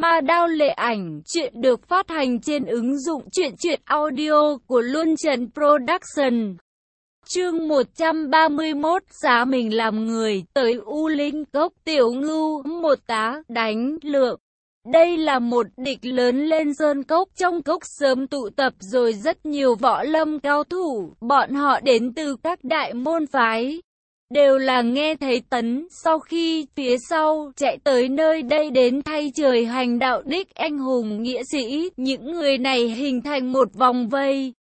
Ma Đao Lệ Ảnh, chuyện được phát hành trên ứng dụng truyện truyện audio của Luân Trần Production. Chương 131 Giá mình làm người, tới U Linh Cốc Tiểu Ngưu, một tá, đánh, lượng. Đây là một địch lớn lên sơn cốc, trong cốc sớm tụ tập rồi rất nhiều võ lâm cao thủ, bọn họ đến từ các đại môn phái đều là nghe thấy tấn, sau khi phía sau chạy tới nơi đây đến thay trời hành đạo đích anh hùng nghĩa sĩ, những người này hình thành một vòng vây.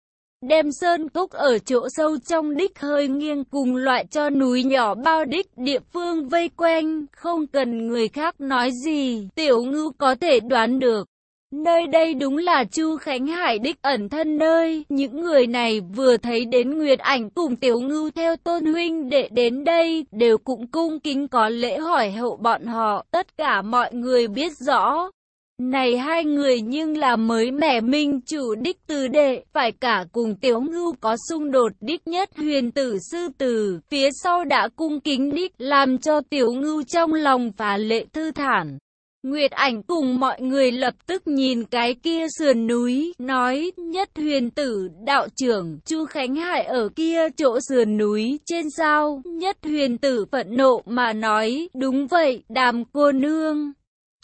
Đem sơn cốc ở chỗ sâu trong đích hơi nghiêng cùng loại cho núi nhỏ bao đích địa phương vây quanh, không cần người khác nói gì, tiểu ngư có thể đoán được. Nơi đây đúng là Chu Khánh Hải đích ẩn thân nơi, những người này vừa thấy đến Nguyệt Ảnh cùng Tiểu Ngưu theo tôn huynh đệ đến đây, đều cũng cung kính có lễ hỏi hậu bọn họ, tất cả mọi người biết rõ. Này hai người nhưng là mới mẻ minh chủ đích từ đệ, phải cả cùng Tiểu Ngưu có xung đột đích nhất huyền tử sư tử, phía sau đã cung kính đích, làm cho Tiểu Ngưu trong lòng phá lệ thư thản. Nguyệt ảnh cùng mọi người lập tức nhìn cái kia sườn núi, nói, nhất huyền tử, đạo trưởng, Chu Khánh Hải ở kia chỗ sườn núi, trên sao, nhất huyền tử phận nộ mà nói, đúng vậy, đàm cô nương.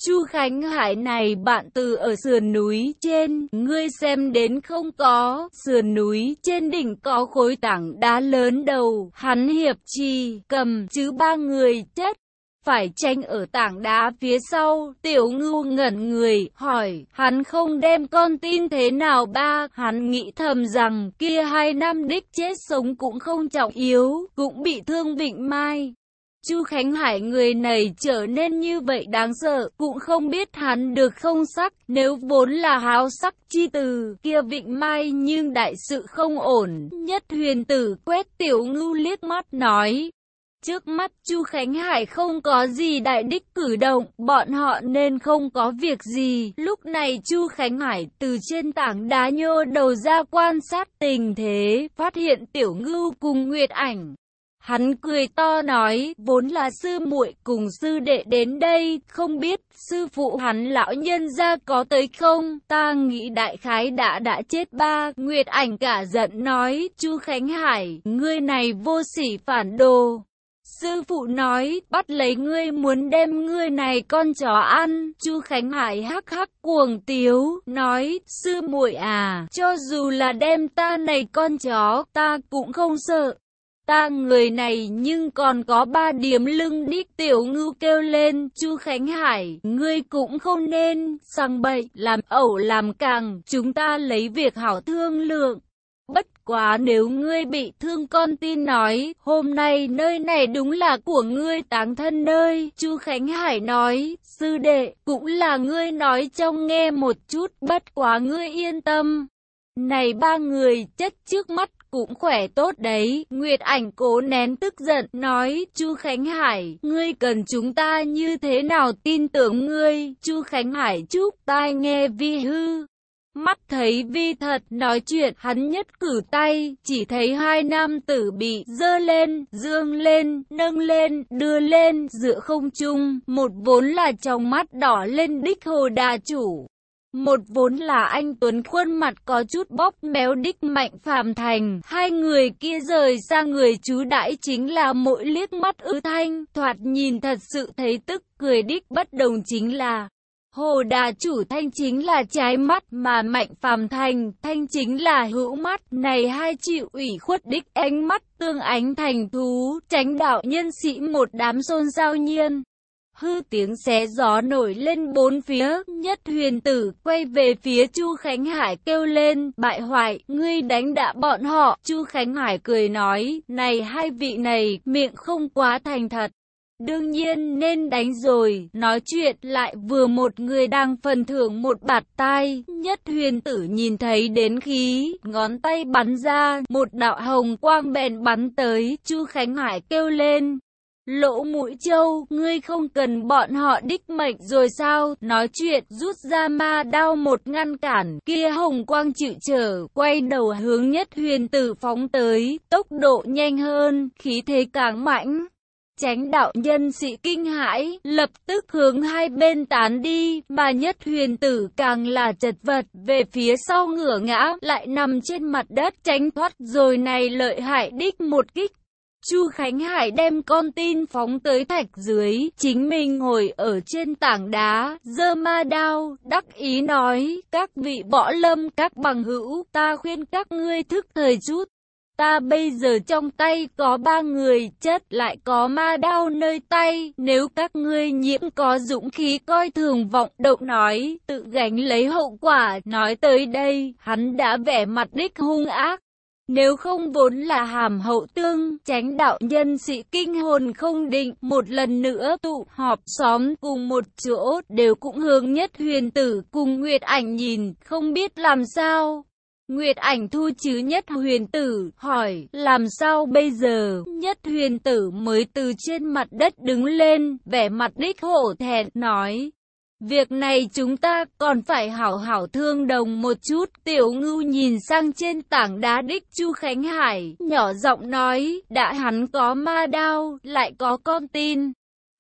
Chu Khánh Hải này bạn từ ở sườn núi trên, ngươi xem đến không có, sườn núi trên đỉnh có khối tảng đá lớn đầu, hắn hiệp trì, cầm chứ ba người chết phải tranh ở tảng đá phía sau, tiểu ngưu ngẩn người, hỏi, hắn không đem con tin thế nào ba, hắn nghĩ thầm rằng, kia hai năm đích chết sống cũng không trọng yếu, cũng bị thương vịnh mai. Chu Khánh Hải người này trở nên như vậy đáng sợ, cũng không biết hắn được không sắc, nếu vốn là háo sắc chi từ, kia vịnh mai nhưng đại sự không ổn. Nhất huyền tử quét tiểu ngưu liếc mắt nói, Trước mắt Chu Khánh Hải không có gì đại đích cử động, bọn họ nên không có việc gì. Lúc này Chu Khánh Hải từ trên tảng đá nhô đầu ra quan sát tình thế, phát hiện Tiểu Ngưu cùng Nguyệt Ảnh. Hắn cười to nói, vốn là sư muội cùng sư đệ đến đây, không biết sư phụ hắn lão nhân ra có tới không, ta nghĩ đại khái đã đã chết ba, Nguyệt ảnh cả giận nói, chu Khánh Hải, ngươi này vô sỉ phản đồ. Sư phụ nói, bắt lấy ngươi muốn đem ngươi này con chó ăn. Chu Khánh Hải hắc hắc cuồng tiếu, nói, sư muội à, cho dù là đem ta này con chó, ta cũng không sợ. Ta người này nhưng còn có ba điểm lưng đích tiểu ngưu kêu lên, Chu Khánh Hải, ngươi cũng không nên, sang bậy, làm ẩu làm càng, chúng ta lấy việc hảo thương lượng. Bất quá nếu ngươi bị thương con tin nói, hôm nay nơi này đúng là của ngươi táng thân nơi. Chu Khánh Hải nói, sư đệ, cũng là ngươi nói trong nghe một chút, bất quá ngươi yên tâm. Này ba người chất trước mắt cũng khỏe tốt đấy. Nguyệt ảnh cố nén tức giận, nói, Chu Khánh Hải, ngươi cần chúng ta như thế nào tin tưởng ngươi? Chu Khánh Hải chúc tai nghe vi hư. Mắt thấy vi thật nói chuyện, hắn nhất cử tay, chỉ thấy hai nam tử bị dơ lên, dương lên, nâng lên, đưa lên, giữa không trung, một vốn là trong mắt đỏ lên đích hồ đà chủ. Một vốn là anh Tuấn khuôn mặt có chút bóp méo đích mạnh phàm thành, hai người kia rời xa người chú đãi chính là mỗi liếc mắt ư thanh, thoạt nhìn thật sự thấy tức cười đích bất đồng chính là Hồ đà chủ thanh chính là trái mắt mà mạnh phàm thành, thanh chính là hữu mắt, này hai chịu ủy khuất đích ánh mắt tương ánh thành thú, tránh đạo nhân sĩ một đám xôn giao nhiên. Hư tiếng xé gió nổi lên bốn phía, nhất huyền tử quay về phía Chu Khánh Hải kêu lên, bại hoại, ngươi đánh đạ bọn họ. Chu Khánh Hải cười nói, này hai vị này, miệng không quá thành thật. Đương nhiên nên đánh rồi, nói chuyện lại vừa một người đang phần thưởng một bạt tai, nhất huyền tử nhìn thấy đến khí, ngón tay bắn ra, một đạo hồng quang bèn bắn tới, Chu Khánh Hải kêu lên. Lỗ mũi châu, ngươi không cần bọn họ đích mệnh rồi sao? Nói chuyện, rút ra ma đao một ngăn cản, kia hồng quang chịu trở, quay đầu hướng nhất huyền tử phóng tới, tốc độ nhanh hơn, khí thế càng mạnh. Chánh đạo nhân sĩ kinh hãi, lập tức hướng hai bên tán đi, mà nhất huyền tử càng là chật vật, về phía sau ngửa ngã, lại nằm trên mặt đất tránh thoát rồi này lợi hại đích một kích. Chu Khánh Hải đem con tin phóng tới thạch dưới, chính mình ngồi ở trên tảng đá, dơ ma đao, đắc ý nói, các vị võ lâm, các bằng hữu, ta khuyên các ngươi thức thời chút. Ta bây giờ trong tay có ba người chết, lại có ma đao nơi tay, nếu các ngươi nhiễm có dũng khí coi thường vọng động nói, tự gánh lấy hậu quả, nói tới đây, hắn đã vẻ mặt đích hung ác. Nếu không vốn là hàm hậu tương, tránh đạo nhân sĩ kinh hồn không định, một lần nữa tụ họp xóm cùng một chỗ, đều cũng hướng nhất huyền tử cùng Nguyệt ảnh nhìn, không biết làm sao. Nguyệt ảnh thu chứ nhất huyền tử, hỏi, làm sao bây giờ? Nhất huyền tử mới từ trên mặt đất đứng lên, vẻ mặt đích hổ thẹn, nói. Việc này chúng ta còn phải hảo hảo thương đồng một chút. Tiểu ngưu nhìn sang trên tảng đá đích Chu Khánh Hải, nhỏ giọng nói, đã hắn có ma đao, lại có con tin.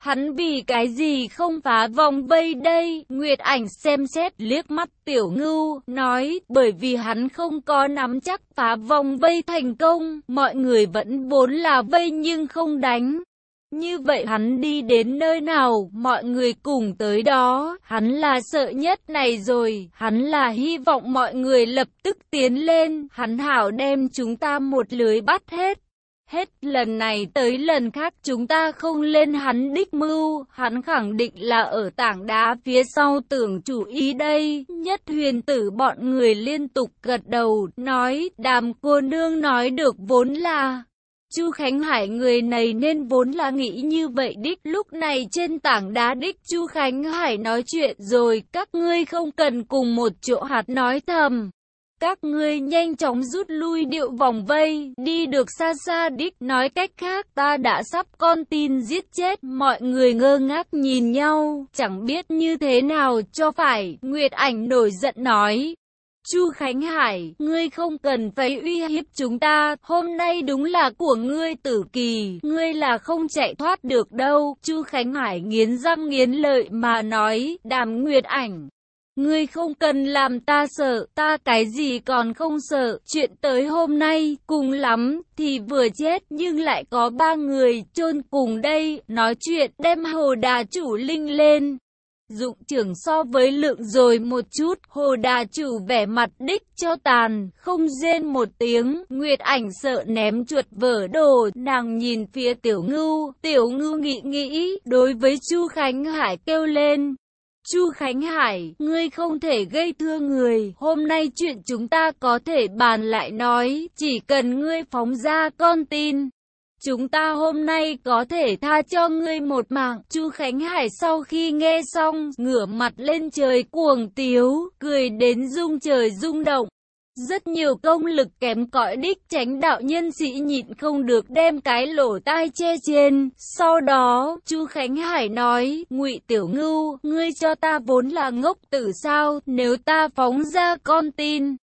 Hắn vì cái gì không phá vòng vây đây? Nguyệt ảnh xem xét liếc mắt tiểu ngưu, nói, bởi vì hắn không có nắm chắc phá vòng vây thành công, mọi người vẫn vốn là vây nhưng không đánh. Như vậy hắn đi đến nơi nào, mọi người cùng tới đó, hắn là sợ nhất này rồi, hắn là hy vọng mọi người lập tức tiến lên, hắn hảo đem chúng ta một lưới bắt hết. Hết lần này tới lần khác chúng ta không lên hắn đích mưu, hắn khẳng định là ở tảng đá phía sau tưởng chủ ý đây. Nhất huyền tử bọn người liên tục gật đầu, nói, đàm cô nương nói được vốn là... Chu Khánh Hải người này nên vốn là nghĩ như vậy đích. Lúc này trên tảng đá đích Chu Khánh Hải nói chuyện rồi, các ngươi không cần cùng một chỗ hạt nói thầm. Các ngươi nhanh chóng rút lui điệu vòng vây, đi được xa xa đích. Nói cách khác, ta đã sắp con tin giết chết. Mọi người ngơ ngác nhìn nhau, chẳng biết như thế nào cho phải. Nguyệt ảnh nổi giận nói. Chu Khánh Hải, ngươi không cần phải uy hiếp chúng ta, hôm nay đúng là của ngươi tử kỳ, ngươi là không chạy thoát được đâu. Chu Khánh Hải nghiến răng nghiến lợi mà nói, đàm nguyệt ảnh. Ngươi không cần làm ta sợ, ta cái gì còn không sợ, chuyện tới hôm nay, cùng lắm, thì vừa chết nhưng lại có ba người chôn cùng đây, nói chuyện đem hồ đà chủ linh lên. Dụng trưởng so với lượng rồi một chút, hồ đà chủ vẻ mặt đích cho tàn, không rên một tiếng, Nguyệt ảnh sợ ném chuột vở đồ, nàng nhìn phía tiểu ngưu, tiểu ngưu nghĩ nghĩ, đối với Chu Khánh Hải kêu lên. Chu Khánh Hải, ngươi không thể gây thương người, hôm nay chuyện chúng ta có thể bàn lại nói, chỉ cần ngươi phóng ra con tin. Chúng ta hôm nay có thể tha cho ngươi một mạng. Chu Khánh Hải sau khi nghe xong, ngửa mặt lên trời cuồng tiếu, cười đến rung trời rung động. Rất nhiều công lực kém cỏi đích tránh đạo nhân sĩ nhịn không được đem cái lỗ tai che trên. Sau đó, Chu Khánh Hải nói, ngụy Tiểu Ngưu, ngươi cho ta vốn là ngốc tử sao, nếu ta phóng ra con tin.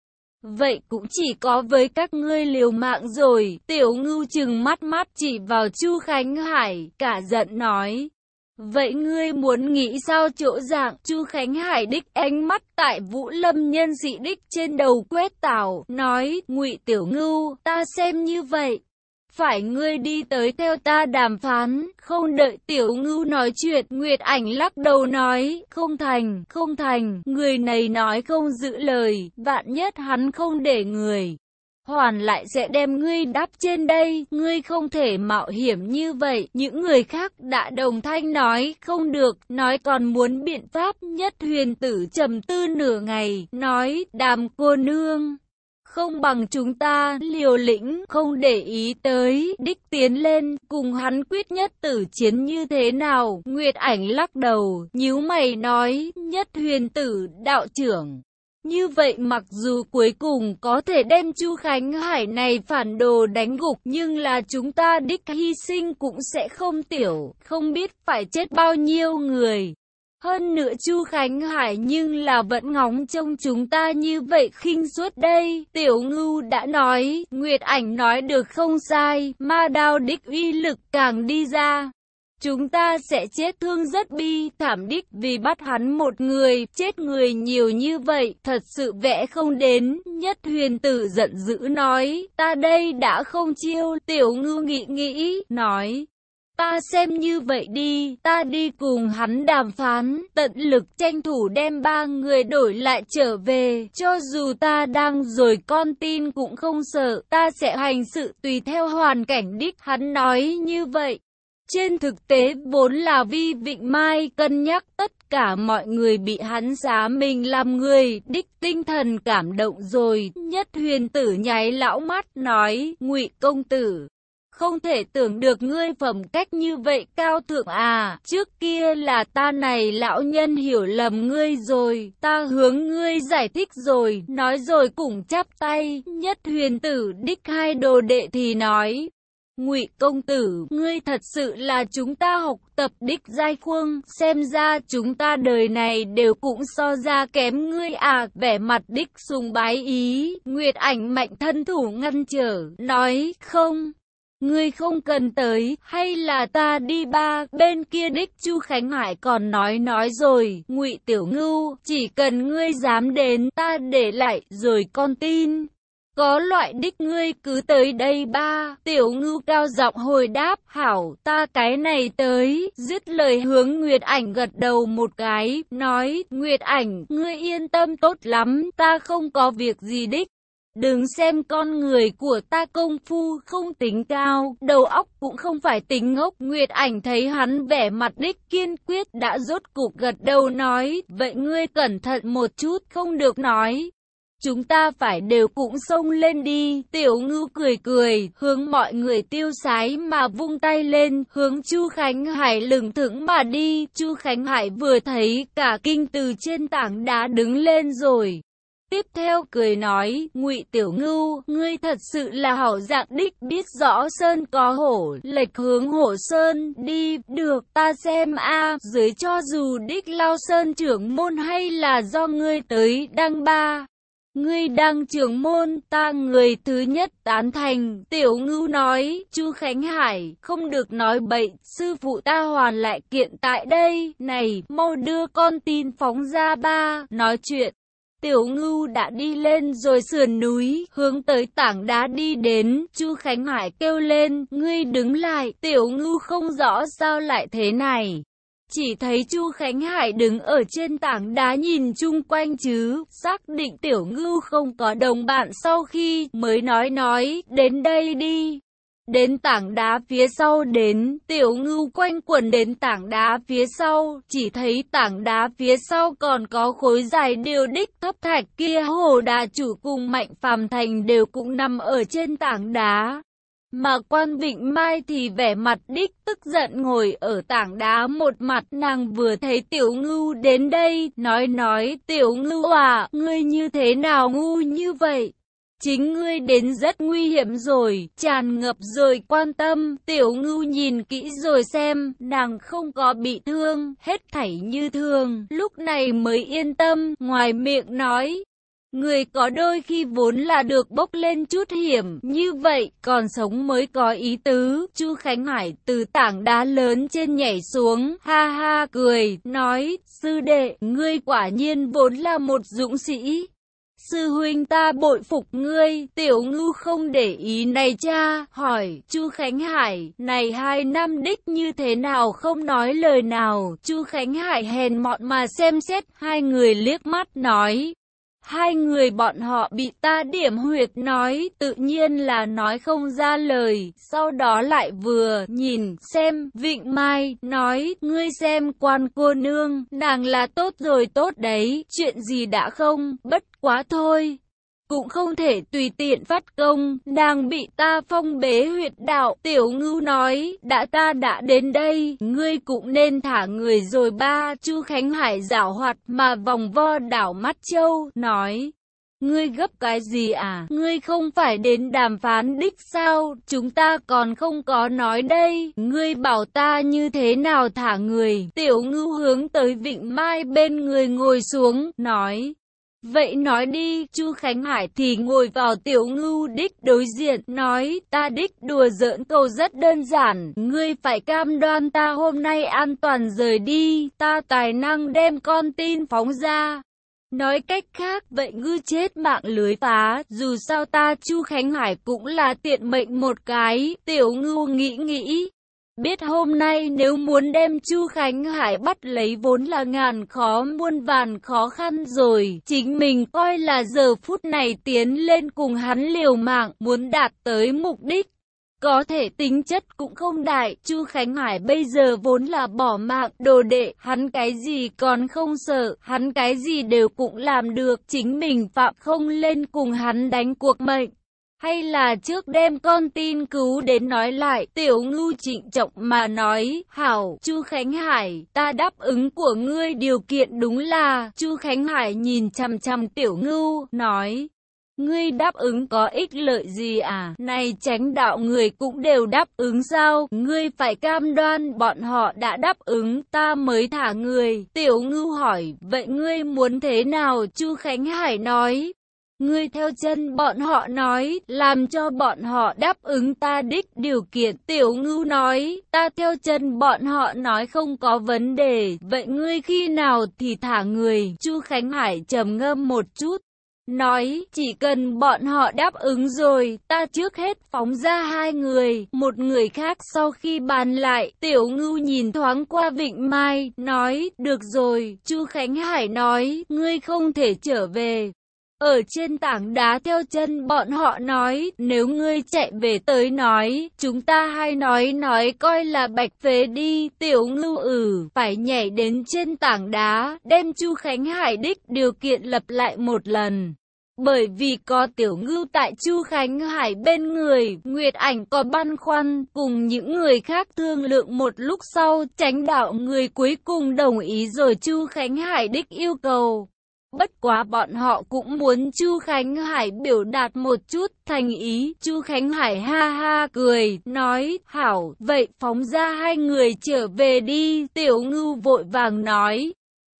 Vậy cũng chỉ có với các ngươi liều mạng rồi, tiểu ngưu chừng mắt mắt chỉ vào Chu Khánh Hải, cả giận nói. Vậy ngươi muốn nghĩ sao chỗ dạng Chu Khánh Hải đích ánh mắt tại Vũ Lâm nhân dị đích trên đầu quét tảo, nói, ngụy Tiểu Ngưu, ta xem như vậy. Phải ngươi đi tới theo ta đàm phán, không đợi tiểu ngưu nói chuyện, Nguyệt ảnh lắc đầu nói, không thành, không thành, người này nói không giữ lời, vạn nhất hắn không để người. Hoàn lại sẽ đem ngươi đáp trên đây, ngươi không thể mạo hiểm như vậy. Những người khác đã đồng thanh nói không được, nói còn muốn biện pháp nhất huyền tử trầm tư nửa ngày, nói đàm cô nương không bằng chúng ta liều lĩnh, không để ý tới, đích tiến lên, cùng hắn quyết nhất tử chiến như thế nào. Nguyệt ảnh lắc đầu, nhíu mày nói, nhất huyền tử, đạo trưởng. Như vậy mặc dù cuối cùng có thể đem Chu Khánh Hải này phản đồ đánh gục nhưng là chúng ta đích hy sinh cũng sẽ không tiểu, không biết phải chết bao nhiêu người. Hơn nữa Chu Khánh Hải nhưng là vẫn ngóng trông chúng ta như vậy khinh suốt đây. Tiểu ngưu đã nói, Nguyệt ảnh nói được không sai, ma đao đích uy lực càng đi ra. Chúng ta sẽ chết thương rất bi thảm đích vì bắt hắn một người, chết người nhiều như vậy, thật sự vẽ không đến. Nhất huyền tử giận dữ nói, ta đây đã không chiêu, tiểu ngư nghĩ nghĩ, nói. Ta xem như vậy đi, ta đi cùng hắn đàm phán, tận lực tranh thủ đem ba người đổi lại trở về, cho dù ta đang rồi con tin cũng không sợ, ta sẽ hành sự tùy theo hoàn cảnh đích, hắn nói như vậy. Trên thực tế vốn là Vi Vịnh Mai cân nhắc tất cả mọi người bị hắn giá mình làm người, đích tinh thần cảm động rồi, nhất huyền tử nháy lão mắt nói, ngụy công tử. Không thể tưởng được ngươi phẩm cách như vậy cao thượng à, trước kia là ta này lão nhân hiểu lầm ngươi rồi, ta hướng ngươi giải thích rồi, nói rồi cũng chắp tay, nhất huyền tử đích hai đồ đệ thì nói, Ngụy công tử, ngươi thật sự là chúng ta học tập đích giai khuông, xem ra chúng ta đời này đều cũng so ra kém ngươi à, vẻ mặt đích sùng bái ý, Nguyệt ảnh mạnh thân thủ ngăn trở, nói, không. Ngươi không cần tới, hay là ta đi ba, bên kia đích Chu Khánh Hải còn nói nói rồi, ngụy Tiểu Ngưu, chỉ cần ngươi dám đến, ta để lại, rồi con tin. Có loại đích ngươi cứ tới đây ba, tiểu ngưu cao giọng hồi đáp, hảo, ta cái này tới, dứt lời hướng Nguyệt ảnh gật đầu một cái, nói, Nguyệt ảnh, ngươi yên tâm tốt lắm, ta không có việc gì đích. Đừng xem con người của ta công phu không tính cao, đầu óc cũng không phải tính ngốc. Nguyệt ảnh thấy hắn vẻ mặt đích kiên quyết đã rốt cục gật đầu nói, vậy ngươi cẩn thận một chút không được nói. Chúng ta phải đều cũng xông lên đi, tiểu ngư cười cười, hướng mọi người tiêu sái mà vung tay lên, hướng Chu Khánh Hải lừng thững mà đi, Chu Khánh Hải vừa thấy cả kinh từ trên tảng đá đứng lên rồi. Tiếp theo cười nói, ngụy Tiểu Ngưu, ngươi thật sự là hảo dạng đích biết rõ Sơn có hổ, lệch hướng hổ Sơn, đi, được, ta xem a dưới cho dù đích lao Sơn trưởng môn hay là do ngươi tới đăng ba. Ngươi đang trưởng môn, ta người thứ nhất tán thành, tiểu ngưu nói, chu Khánh Hải, không được nói bậy, sư phụ ta hoàn lại kiện tại đây, này, mau đưa con tin phóng ra ba, nói chuyện. Tiểu ngưu đã đi lên rồi sườn núi, hướng tới tảng đá đi đến, chu Khánh Hải kêu lên, ngươi đứng lại, tiểu ngưu không rõ sao lại thế này. Chỉ thấy Chu Khánh Hải đứng ở trên tảng đá nhìn chung quanh chứ, xác định tiểu ngưu không có đồng bạn sau khi mới nói nói, đến đây đi. Đến tảng đá phía sau đến, tiểu ngưu quanh quẩn đến tảng đá phía sau, chỉ thấy tảng đá phía sau còn có khối dài điều đích thấp thạch kia hồ đà chủ cùng mạnh phàm thành đều cũng nằm ở trên tảng đá. Mà quan Vịnh Mai thì vẻ mặt đích tức giận ngồi ở tảng đá một mặt. Nàng vừa thấy tiểu ngưu đến đây, nói nói tiểu ngưu à, ngươi như thế nào ngu như vậy? Chính ngươi đến rất nguy hiểm rồi, tràn ngập rồi quan tâm, tiểu ngưu nhìn kỹ rồi xem, nàng không có bị thương, hết thảy như thường, lúc này mới yên tâm, ngoài miệng nói, Người có đôi khi vốn là được bốc lên chút hiểm, như vậy còn sống mới có ý tứ. Chu Khánh Hải từ tảng đá lớn trên nhảy xuống, ha ha cười, nói, sư đệ, ngươi quả nhiên vốn là một dũng sĩ. Sư huynh ta bội phục ngươi, tiểu ngưu không để ý này cha, hỏi, Chu Khánh Hải, này hai năm đích như thế nào không nói lời nào, Chu Khánh Hải hèn mọn mà xem xét, hai người liếc mắt nói, Hai người bọn họ bị ta điểm huyệt nói, tự nhiên là nói không ra lời, sau đó lại vừa nhìn, xem, Vịnh Mai, nói, ngươi xem quan cô nương, nàng là tốt rồi tốt đấy, chuyện gì đã không, bất quá thôi. Cũng không thể tùy tiện phát công, nàng bị ta phong bế huyệt đạo, tiểu ngưu nói, đã ta đã đến đây, ngươi cũng nên thả người rồi ba, chu Khánh Hải giảo hoạt mà vòng vo đảo mắt châu, nói. Ngươi gấp cái gì à? Ngươi không phải đến đàm phán đích sao? Chúng ta còn không có nói đây. Ngươi bảo ta như thế nào thả người? Tiểu ngưu hướng tới vịnh mai bên người ngồi xuống, nói. Vậy nói đi, Chu Khánh Hải thì ngồi vào tiểu ngưu đích đối diện, nói, ta đích đùa giỡn câu rất đơn giản, ngươi phải cam đoan ta hôm nay an toàn rời đi, ta tài năng đem con tin phóng ra. Nói cách khác, vậy ngư chết mạng lưới phá, dù sao ta Chu Khánh Hải cũng là tiện mệnh một cái, tiểu ngưu nghĩ nghĩ. Biết hôm nay nếu muốn đem Chu Khánh Hải bắt lấy vốn là ngàn khó muôn vàn khó khăn rồi, chính mình coi là giờ phút này tiến lên cùng hắn liều mạng, muốn đạt tới mục đích. Có thể tính chất cũng không đại, Chu Khánh Hải bây giờ vốn là bỏ mạng, đồ đệ, hắn cái gì còn không sợ, hắn cái gì đều cũng làm được, chính mình phạm không lên cùng hắn đánh cuộc mệnh. Hay là trước đêm con tin cứu đến nói lại, tiểu ngưu trịnh trọng mà nói, hảo, chu Khánh Hải, ta đáp ứng của ngươi điều kiện đúng là, chu Khánh Hải nhìn chằm chằm tiểu ngưu, nói, Ngươi đáp ứng có ích lợi gì à? Này tránh đạo người cũng đều đáp ứng sao? Ngươi phải cam đoan bọn họ đã đáp ứng ta mới thả người. Tiểu ngưu hỏi, vậy ngươi muốn thế nào? Chu Khánh Hải nói, Ngươi theo chân bọn họ nói, làm cho bọn họ đáp ứng ta đích điều kiện. Tiểu ngưu nói, ta theo chân bọn họ nói không có vấn đề. Vậy ngươi khi nào thì thả người? Chu Khánh Hải trầm ngâm một chút. Nói, chỉ cần bọn họ đáp ứng rồi, ta trước hết phóng ra hai người, một người khác sau khi bàn lại, tiểu ngưu nhìn thoáng qua Vịnh Mai, nói, được rồi, Chu Khánh Hải nói, ngươi không thể trở về, ở trên tảng đá theo chân bọn họ nói, nếu ngươi chạy về tới nói, chúng ta hay nói nói coi là bạch phế đi, tiểu ngưu ử, phải nhảy đến trên tảng đá, đem Chu Khánh Hải đích điều kiện lập lại một lần. Bởi vì có tiểu ngưu tại Chu Khánh Hải bên người, Nguyệt Ảnh có băn khoăn, cùng những người khác thương lượng một lúc sau, tránh đạo người cuối cùng đồng ý rồi Chu Khánh Hải đích yêu cầu. Bất quá bọn họ cũng muốn Chu Khánh Hải biểu đạt một chút thành ý. Chu Khánh Hải ha ha cười, nói, hảo, vậy phóng ra hai người trở về đi. Tiểu ngưu vội vàng nói.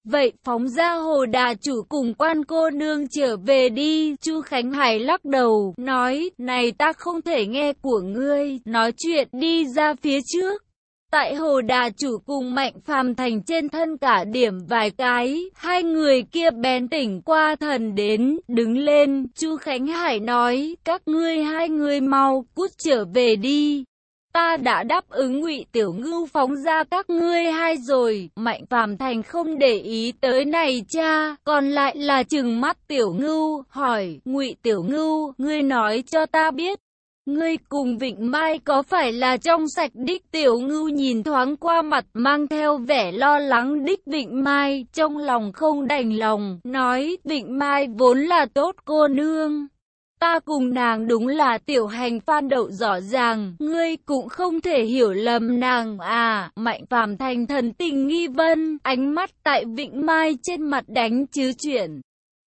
Vậy phóng ra hồ đà chủ cùng quan cô nương trở về đi. Chu Khánh Hải lắc đầu, nói, này ta không thể nghe của ngươi, nói chuyện đi ra phía trước. Tại hồ đà chủ cùng mạnh phàm thành trên thân cả điểm vài cái, hai người kia bén tỉnh qua thần đến, đứng lên, chu Khánh Hải nói, các ngươi hai người mau, cút trở về đi. Ta đã đáp ứng ngụy Tiểu Ngưu phóng ra các ngươi hai rồi, Mạnh Phàm Thành không để ý tới này cha, còn lại là chừng mắt Tiểu Ngưu, hỏi, ngụy Tiểu Ngưu, ngươi nói cho ta biết, Ngươi cùng Vịnh Mai có phải là trong sạch đích tiểu ngưu nhìn thoáng qua mặt mang theo vẻ lo lắng đích Vịnh Mai, trong lòng không đành lòng, nói Vịnh Mai vốn là tốt cô nương. Ta cùng nàng đúng là tiểu hành phan đậu rõ ràng, ngươi cũng không thể hiểu lầm nàng à, mạnh phàm thành thần tình nghi vân, ánh mắt tại Vịnh Mai trên mặt đánh chứ chuyện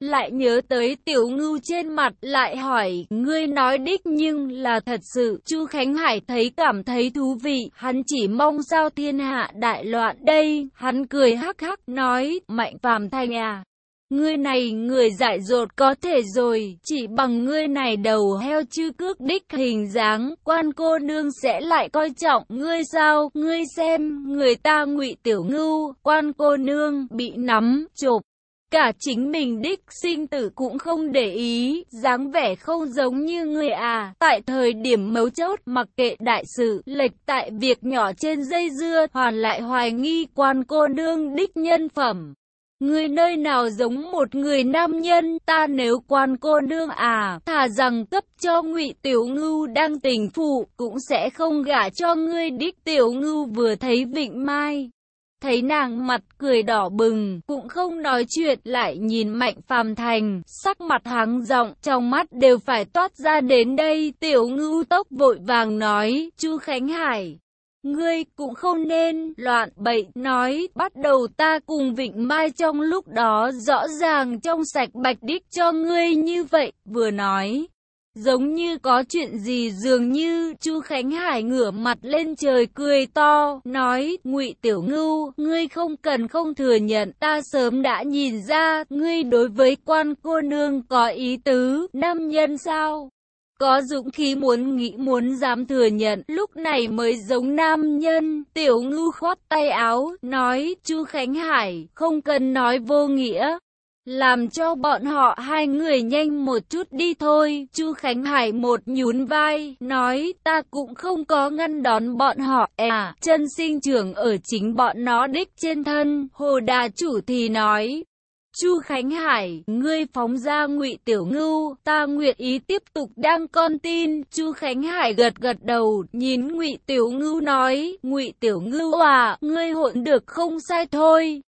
lại nhớ tới tiểu ngưu trên mặt, lại hỏi, ngươi nói đích nhưng là thật sự, Chu Khánh Hải thấy cảm thấy thú vị, hắn chỉ mong sao thiên hạ đại loạn đây, hắn cười hắc hắc, nói, mạnh phàm thanh à. Ngươi này người dại dột có thể rồi, chỉ bằng ngươi này đầu heo chư cước đích hình dáng, quan cô nương sẽ lại coi trọng ngươi sao, ngươi xem, người ta ngụy tiểu ngưu, quan cô nương, bị nắm, chộp, Cả chính mình đích sinh tử cũng không để ý, dáng vẻ không giống như người à. Tại thời điểm mấu chốt mặc kệ đại sự, lệch tại việc nhỏ trên dây dưa, hoàn lại hoài nghi quan cô nương đích nhân phẩm. Người nơi nào giống một người nam nhân, ta nếu quan cô nương à, thà rằng cấp cho ngụy Tiểu Ngưu đang tình phụ, cũng sẽ không gả cho ngươi đích Tiểu Ngưu vừa thấy Vịnh Mai thấy nàng mặt cười đỏ bừng, cũng không nói chuyện, lại nhìn Mạnh Phàm Thành, sắc mặt háng rộng trong mắt đều phải toát ra đến đây, tiểu ngưu tốc vội vàng nói, Chu Khánh Hải. Ngươi cũng không nên loạn bậy nói bắt đầu ta cùng Vịnh Mai trong lúc đó rõ ràng trong sạch bạch đích cho ngươi như vậy vừa nói Giống như có chuyện gì dường như Chu Khánh Hải ngửa mặt lên trời cười to, nói, ngụy Tiểu Ngưu, ngươi không cần không thừa nhận, ta sớm đã nhìn ra, ngươi đối với quan cô nương có ý tứ, nam nhân sao? Có dũng khí muốn nghĩ muốn dám thừa nhận, lúc này mới giống nam nhân, Tiểu Ngưu khoát tay áo, nói, Chu Khánh Hải, không cần nói vô nghĩa, làm cho bọn họ hai người nhanh một chút đi thôi. Chu Khánh Hải một nhún vai, nói ta cũng không có ngăn đón bọn họ. À, chân sinh trưởng ở chính bọn nó đích trên thân. Hồ Đà chủ thì nói. Chu Khánh Hải, ngươi phóng ra Ngụy Tiểu Ngưu, ta nguyện ý tiếp tục đăng con tin. Chu Khánh Hải gật gật đầu, nhìn Ngụy Tiểu Ngưu nói, Ngụy Tiểu Ngưu à, ngươi hỗn được không sai thôi.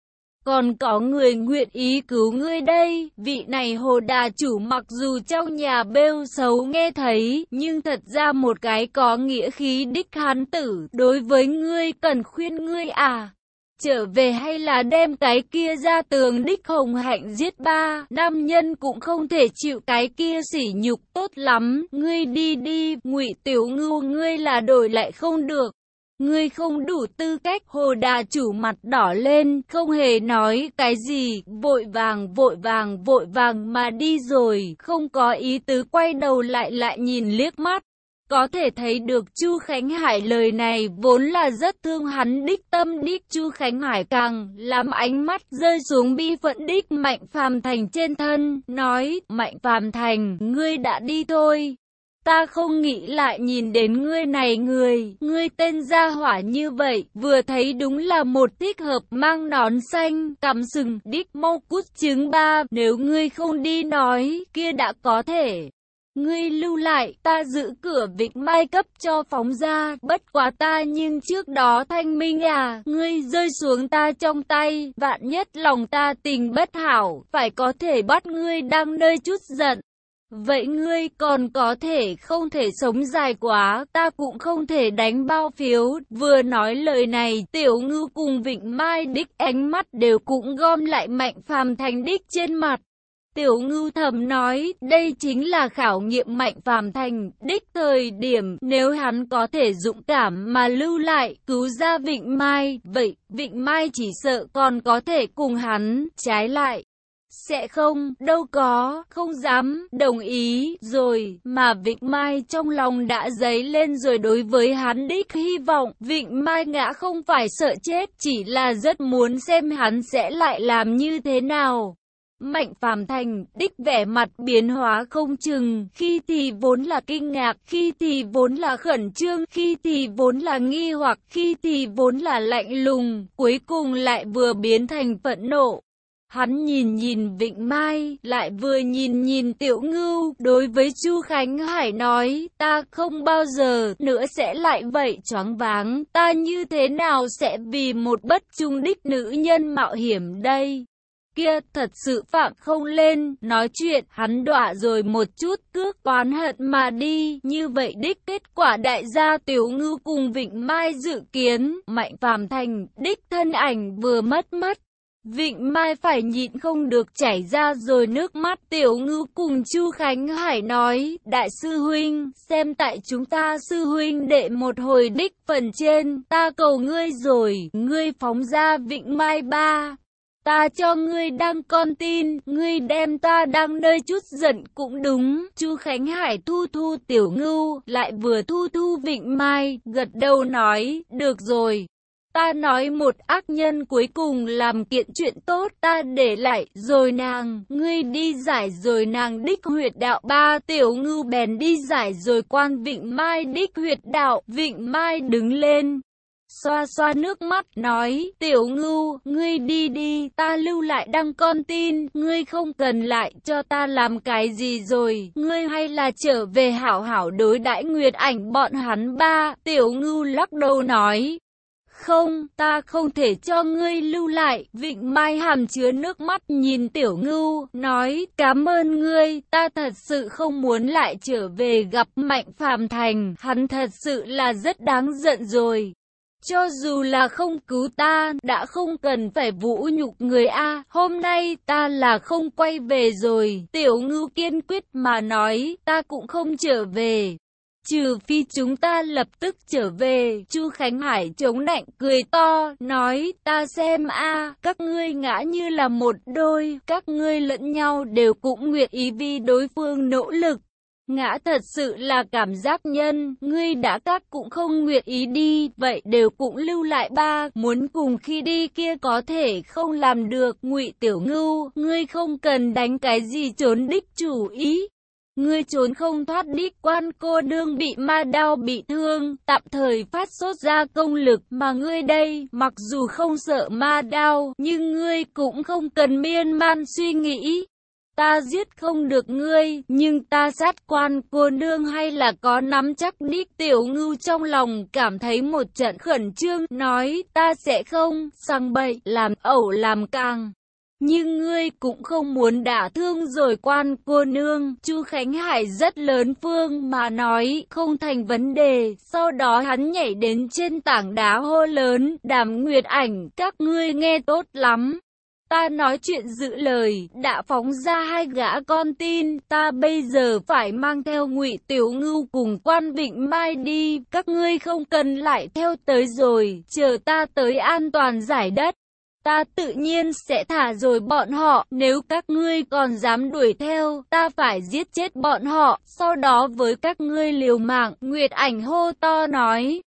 Còn có người nguyện ý cứu ngươi đây, vị này hồ đà chủ mặc dù trong nhà bêu xấu nghe thấy, nhưng thật ra một cái có nghĩa khí đích hán tử, đối với ngươi cần khuyên ngươi à. Trở về hay là đem cái kia ra tường đích hồng hạnh giết ba, nam nhân cũng không thể chịu cái kia sỉ nhục tốt lắm, ngươi đi đi, ngụy tiểu ngưu ngươi là đổi lại không được. Ngươi không đủ tư cách, hồ đà chủ mặt đỏ lên, không hề nói cái gì, vội vàng vội vàng vội vàng mà đi rồi, không có ý tứ quay đầu lại lại nhìn liếc mắt. Có thể thấy được Chu Khánh Hải lời này vốn là rất thương hắn đích tâm đích Chu Khánh Hải càng làm ánh mắt rơi xuống bi phận đích Mạnh Phàm Thành trên thân, nói, Mạnh Phàm Thành, ngươi đã đi thôi. Ta không nghĩ lại nhìn đến ngươi này người, ngươi tên gia hỏa như vậy, vừa thấy đúng là một thích hợp mang nón xanh, cắm sừng, đích mau cút trứng ba, nếu ngươi không đi nói, kia đã có thể. Ngươi lưu lại, ta giữ cửa vịnh mai cấp cho phóng ra, bất quá ta nhưng trước đó thanh minh à, ngươi rơi xuống ta trong tay, vạn nhất lòng ta tình bất hảo, phải có thể bắt ngươi đang nơi chút giận. Vậy ngươi còn có thể không thể sống dài quá, ta cũng không thể đánh bao phiếu. Vừa nói lời này, tiểu ngư cùng vịnh mai đích ánh mắt đều cũng gom lại mạnh phàm thành đích trên mặt. Tiểu ngư thầm nói, đây chính là khảo nghiệm mạnh phàm thành, đích thời điểm, nếu hắn có thể dũng cảm mà lưu lại, cứu ra Vịnh Mai, vậy, Vịnh Mai chỉ sợ còn có thể cùng hắn, trái lại. Sẽ không, đâu có, không dám, đồng ý, rồi, mà Vịnh Mai trong lòng đã dấy lên rồi đối với hắn đích hy vọng, Vịnh Mai ngã không phải sợ chết, chỉ là rất muốn xem hắn sẽ lại làm như thế nào. Mạnh phàm thành, đích vẻ mặt biến hóa không chừng, khi thì vốn là kinh ngạc, khi thì vốn là khẩn trương, khi thì vốn là nghi hoặc, khi thì vốn là lạnh lùng, cuối cùng lại vừa biến thành phẫn nộ. Hắn nhìn nhìn Vịnh Mai, lại vừa nhìn nhìn Tiểu Ngưu, đối với Chu Khánh Hải nói, ta không bao giờ nữa sẽ lại vậy choáng váng, ta như thế nào sẽ vì một bất trung đích nữ nhân mạo hiểm đây? Kia thật sự phạm không lên, nói chuyện, hắn đọa rồi một chút, cước oán hận mà đi, như vậy đích kết quả đại gia Tiểu Ngưu cùng Vịnh Mai dự kiến, mạnh phàm thành, đích thân ảnh vừa mất mất. Vịnh Mai phải nhịn không được chảy ra rồi nước mắt tiểu ngư cùng Chu Khánh Hải nói, Đại sư Huynh, xem tại chúng ta sư Huynh đệ một hồi đích phần trên, ta cầu ngươi rồi, ngươi phóng ra Vịnh Mai ba. Ta cho ngươi đăng con tin, ngươi đem ta đăng nơi chút giận cũng đúng. Chu Khánh Hải thu thu tiểu ngưu, lại vừa thu thu Vịnh Mai, gật đầu nói, được rồi, Ta nói một ác nhân cuối cùng làm kiện chuyện tốt ta để lại rồi nàng, ngươi đi giải rồi nàng đích huyệt đạo. Ba tiểu ngưu bèn đi giải rồi quan vịnh mai đích huyệt đạo, vịnh mai đứng lên. Xoa xoa nước mắt nói, tiểu ngưu, ngươi đi đi, ta lưu lại đăng con tin, ngươi không cần lại cho ta làm cái gì rồi, ngươi hay là trở về hảo hảo đối đãi nguyệt ảnh bọn hắn ba, tiểu ngưu lắc đầu nói, không, ta không thể cho ngươi lưu lại. Vịnh Mai hàm chứa nước mắt nhìn tiểu ngưu, nói, cảm ơn ngươi, ta thật sự không muốn lại trở về gặp Mạnh Phàm Thành, hắn thật sự là rất đáng giận rồi. Cho dù là không cứu ta, đã không cần phải vũ nhục người A, hôm nay ta là không quay về rồi. Tiểu ngưu kiên quyết mà nói, ta cũng không trở về. Trừ phi chúng ta lập tức trở về, Chu Khánh Hải chống nạnh cười to, nói, ta xem a các ngươi ngã như là một đôi, các ngươi lẫn nhau đều cũng nguyện ý vì đối phương nỗ lực. Ngã thật sự là cảm giác nhân, ngươi đã các cũng không nguyện ý đi, vậy đều cũng lưu lại ba, muốn cùng khi đi kia có thể không làm được, ngụy tiểu ngưu, ngươi không cần đánh cái gì trốn đích chủ ý. Ngươi trốn không thoát đích quan cô đương bị ma đau bị thương, tạm thời phát sốt ra công lực mà ngươi đây, mặc dù không sợ ma đau, nhưng ngươi cũng không cần miên man suy nghĩ. Ta giết không được ngươi, nhưng ta sát quan cô nương hay là có nắm chắc đích tiểu ngưu trong lòng cảm thấy một trận khẩn trương, nói ta sẽ không, sang bậy, làm ẩu làm càng. Nhưng ngươi cũng không muốn đả thương rồi quan cô nương, Chu Khánh Hải rất lớn phương mà nói, không thành vấn đề, sau đó hắn nhảy đến trên tảng đá hô lớn, đàm nguyệt ảnh, các ngươi nghe tốt lắm. Ta nói chuyện giữ lời, đã phóng ra hai gã con tin, ta bây giờ phải mang theo ngụy tiểu ngưu cùng quan vịnh mai đi, các ngươi không cần lại theo tới rồi, chờ ta tới an toàn giải đất. Ta tự nhiên sẽ thả rồi bọn họ, nếu các ngươi còn dám đuổi theo, ta phải giết chết bọn họ, sau đó với các ngươi liều mạng, Nguyệt ảnh hô to nói.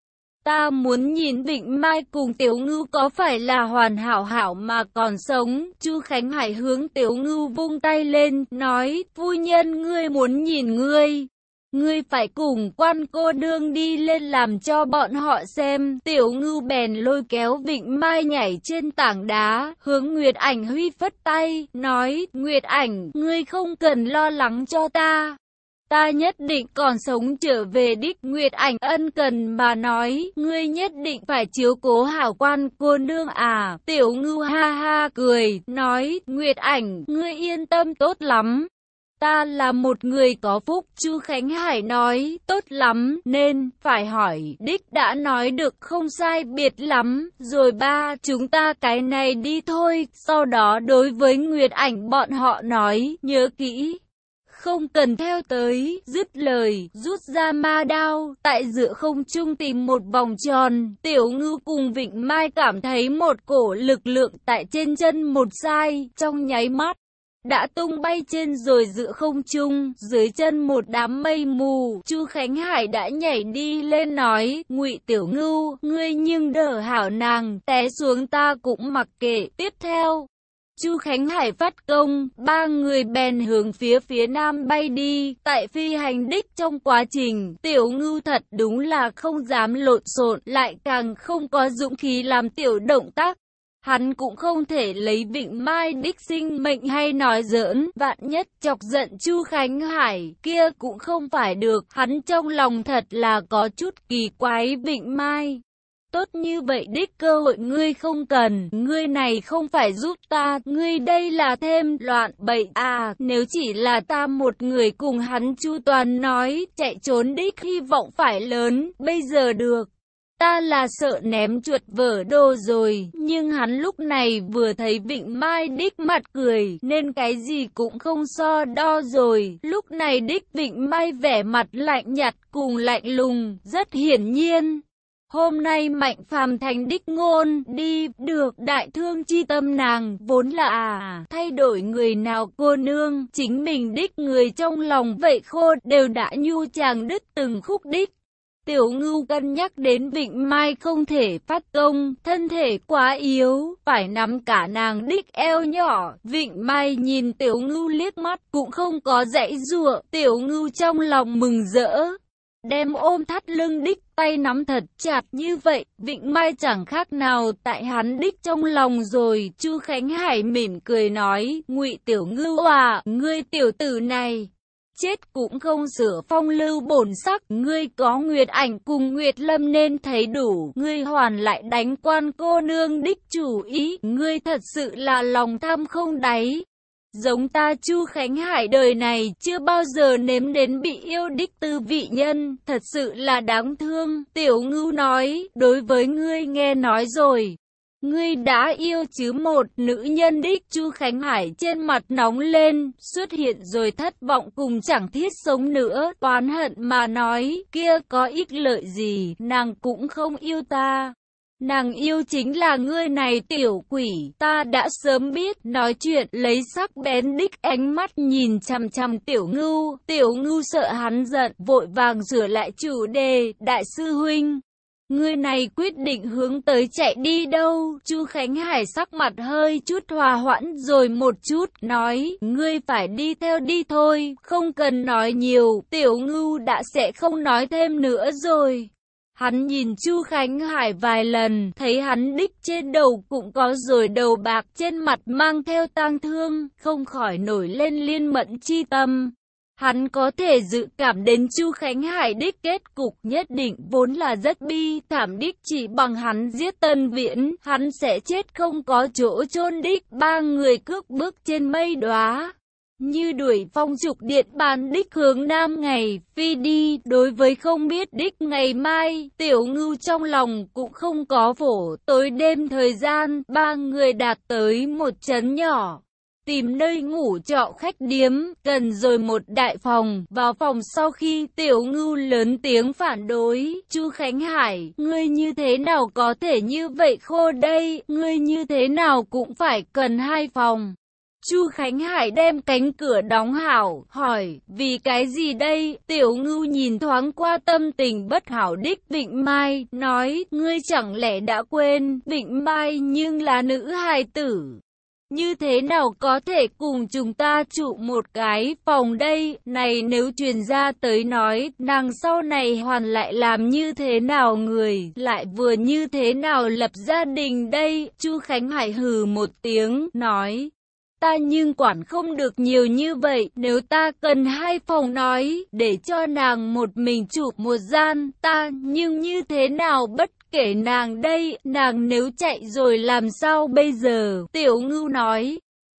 Ta muốn nhìn Vịnh Mai cùng Tiểu Ngưu có phải là hoàn hảo hảo mà còn sống. Chu Khánh Hải hướng Tiểu Ngưu vung tay lên, nói, phu nhân ngươi muốn nhìn ngươi. Ngươi phải cùng quan cô đương đi lên làm cho bọn họ xem. Tiểu ngưu bèn lôi kéo Vịnh Mai nhảy trên tảng đá, hướng Nguyệt ảnh huy phất tay, nói, Nguyệt ảnh, ngươi không cần lo lắng cho ta. Ta nhất định còn sống trở về đích Nguyệt ảnh ân cần mà nói, ngươi nhất định phải chiếu cố hảo quan cô nương à. Tiểu ngưu ha ha cười, nói, Nguyệt ảnh, ngươi yên tâm tốt lắm. Ta là một người có phúc, Chu Khánh Hải nói, tốt lắm, nên, phải hỏi, đích đã nói được không sai biệt lắm, rồi ba, chúng ta cái này đi thôi, sau đó đối với Nguyệt ảnh bọn họ nói, nhớ kỹ. Không cần theo tới, dứt lời, rút ra ma đao, tại giữa không trung tìm một vòng tròn, tiểu ngư cùng vịnh mai cảm thấy một cổ lực lượng tại trên chân một sai, trong nháy mắt đã tung bay trên rồi giữa không trung, dưới chân một đám mây mù, Chu Khánh Hải đã nhảy đi lên nói, Ngụy Tiểu Ngưu, ngươi nhưng đỡ hảo nàng, té xuống ta cũng mặc kệ. Tiếp theo, Chu Khánh Hải phát công, ba người bèn hướng phía phía nam bay đi, tại phi hành đích trong quá trình, tiểu ngưu thật đúng là không dám lộn xộn, lại càng không có dũng khí làm tiểu động tác, Hắn cũng không thể lấy vịnh mai đích sinh mệnh hay nói giỡn, vạn nhất chọc giận Chu Khánh Hải, kia cũng không phải được, hắn trong lòng thật là có chút kỳ quái vịnh mai. Tốt như vậy đích cơ hội ngươi không cần, ngươi này không phải giúp ta, ngươi đây là thêm loạn bậy à, nếu chỉ là ta một người cùng hắn chu toàn nói, chạy trốn đích hy vọng phải lớn, bây giờ được. Ta là sợ ném chuột vỡ đồ rồi, nhưng hắn lúc này vừa thấy Vịnh Mai đích mặt cười, nên cái gì cũng không so đo rồi. Lúc này đích Vịnh Mai vẻ mặt lạnh nhạt cùng lạnh lùng, rất hiển nhiên. Hôm nay mạnh phàm thành đích ngôn, đi, được, đại thương chi tâm nàng, vốn là à, thay đổi người nào cô nương, chính mình đích người trong lòng vậy khô, đều đã nhu chàng đứt từng khúc đích. Tiểu ngưu cân nhắc đến Vịnh Mai không thể phát công, thân thể quá yếu, phải nắm cả nàng đích eo nhỏ. Vịnh Mai nhìn tiểu ngưu liếc mắt cũng không có dãy rụa, tiểu ngưu trong lòng mừng rỡ. Đem ôm thắt lưng đích tay nắm thật chặt như vậy, Vịnh Mai chẳng khác nào tại hắn đích trong lòng rồi. Chu Khánh Hải mỉm cười nói, ngụy tiểu ngưu à, ngươi tiểu tử này, chết cũng không sửa phong lưu bổn sắc, ngươi có Nguyệt ảnh cùng Nguyệt Lâm nên thấy đủ, ngươi hoàn lại đánh quan cô nương đích chủ ý, ngươi thật sự là lòng tham không đáy. giống ta Chu Khánh Hải đời này chưa bao giờ nếm đến bị yêu đích tư vị nhân, thật sự là đáng thương. Tiểu ngưu nói, đối với ngươi nghe nói rồi. Ngươi đã yêu chứ một nữ nhân đích Chu Khánh Hải trên mặt nóng lên, xuất hiện rồi thất vọng cùng chẳng thiết sống nữa, oán hận mà nói, kia có ích lợi gì, nàng cũng không yêu ta. Nàng yêu chính là ngươi này tiểu quỷ, ta đã sớm biết, nói chuyện lấy sắc bén đích ánh mắt nhìn chằm chằm tiểu ngưu, tiểu ngưu sợ hắn giận, vội vàng sửa lại chủ đề, đại sư huynh người này quyết định hướng tới chạy đi đâu? Chu Khánh Hải sắc mặt hơi chút hòa hoãn rồi một chút, nói, ngươi phải đi theo đi thôi, không cần nói nhiều, tiểu ngưu đã sẽ không nói thêm nữa rồi. Hắn nhìn Chu Khánh Hải vài lần, thấy hắn đích trên đầu cũng có rồi đầu bạc trên mặt mang theo tang thương, không khỏi nổi lên liên mẫn chi tâm. Hắn có thể dự cảm đến Chu Khánh Hải đích kết cục nhất định vốn là rất bi thảm đích chỉ bằng hắn giết Tân Viễn, hắn sẽ chết không có chỗ chôn đích, ba người cước bước trên mây đóa như đuổi phong trục điện bàn đích hướng nam ngày phi đi, đối với không biết đích ngày mai, tiểu ngưu trong lòng cũng không có phổ, tối đêm thời gian, ba người đạt tới một chấn nhỏ. Tìm nơi ngủ trọ khách điếm, cần rồi một đại phòng, vào phòng sau khi tiểu ngưu lớn tiếng phản đối, chu Khánh Hải, ngươi như thế nào có thể như vậy khô đây, ngươi như thế nào cũng phải cần hai phòng. Chu Khánh Hải đem cánh cửa đóng hảo, hỏi, vì cái gì đây? Tiểu ngưu nhìn thoáng qua tâm tình bất hảo đích Vịnh Mai, nói, ngươi chẳng lẽ đã quên, Vịnh Mai nhưng là nữ hài tử. Như thế nào có thể cùng chúng ta trụ một cái phòng đây, này nếu truyền ra tới nói, nàng sau này hoàn lại làm như thế nào người, lại vừa như thế nào lập gia đình đây, Chu Khánh Hải hừ một tiếng, nói. Ta nhưng quản không được nhiều như vậy, nếu ta cần hai phòng nói, để cho nàng một mình chụp một gian, ta nhưng như thế nào bất kể nàng đây, nàng nếu chạy rồi làm sao bây giờ, tiểu ngưu nói.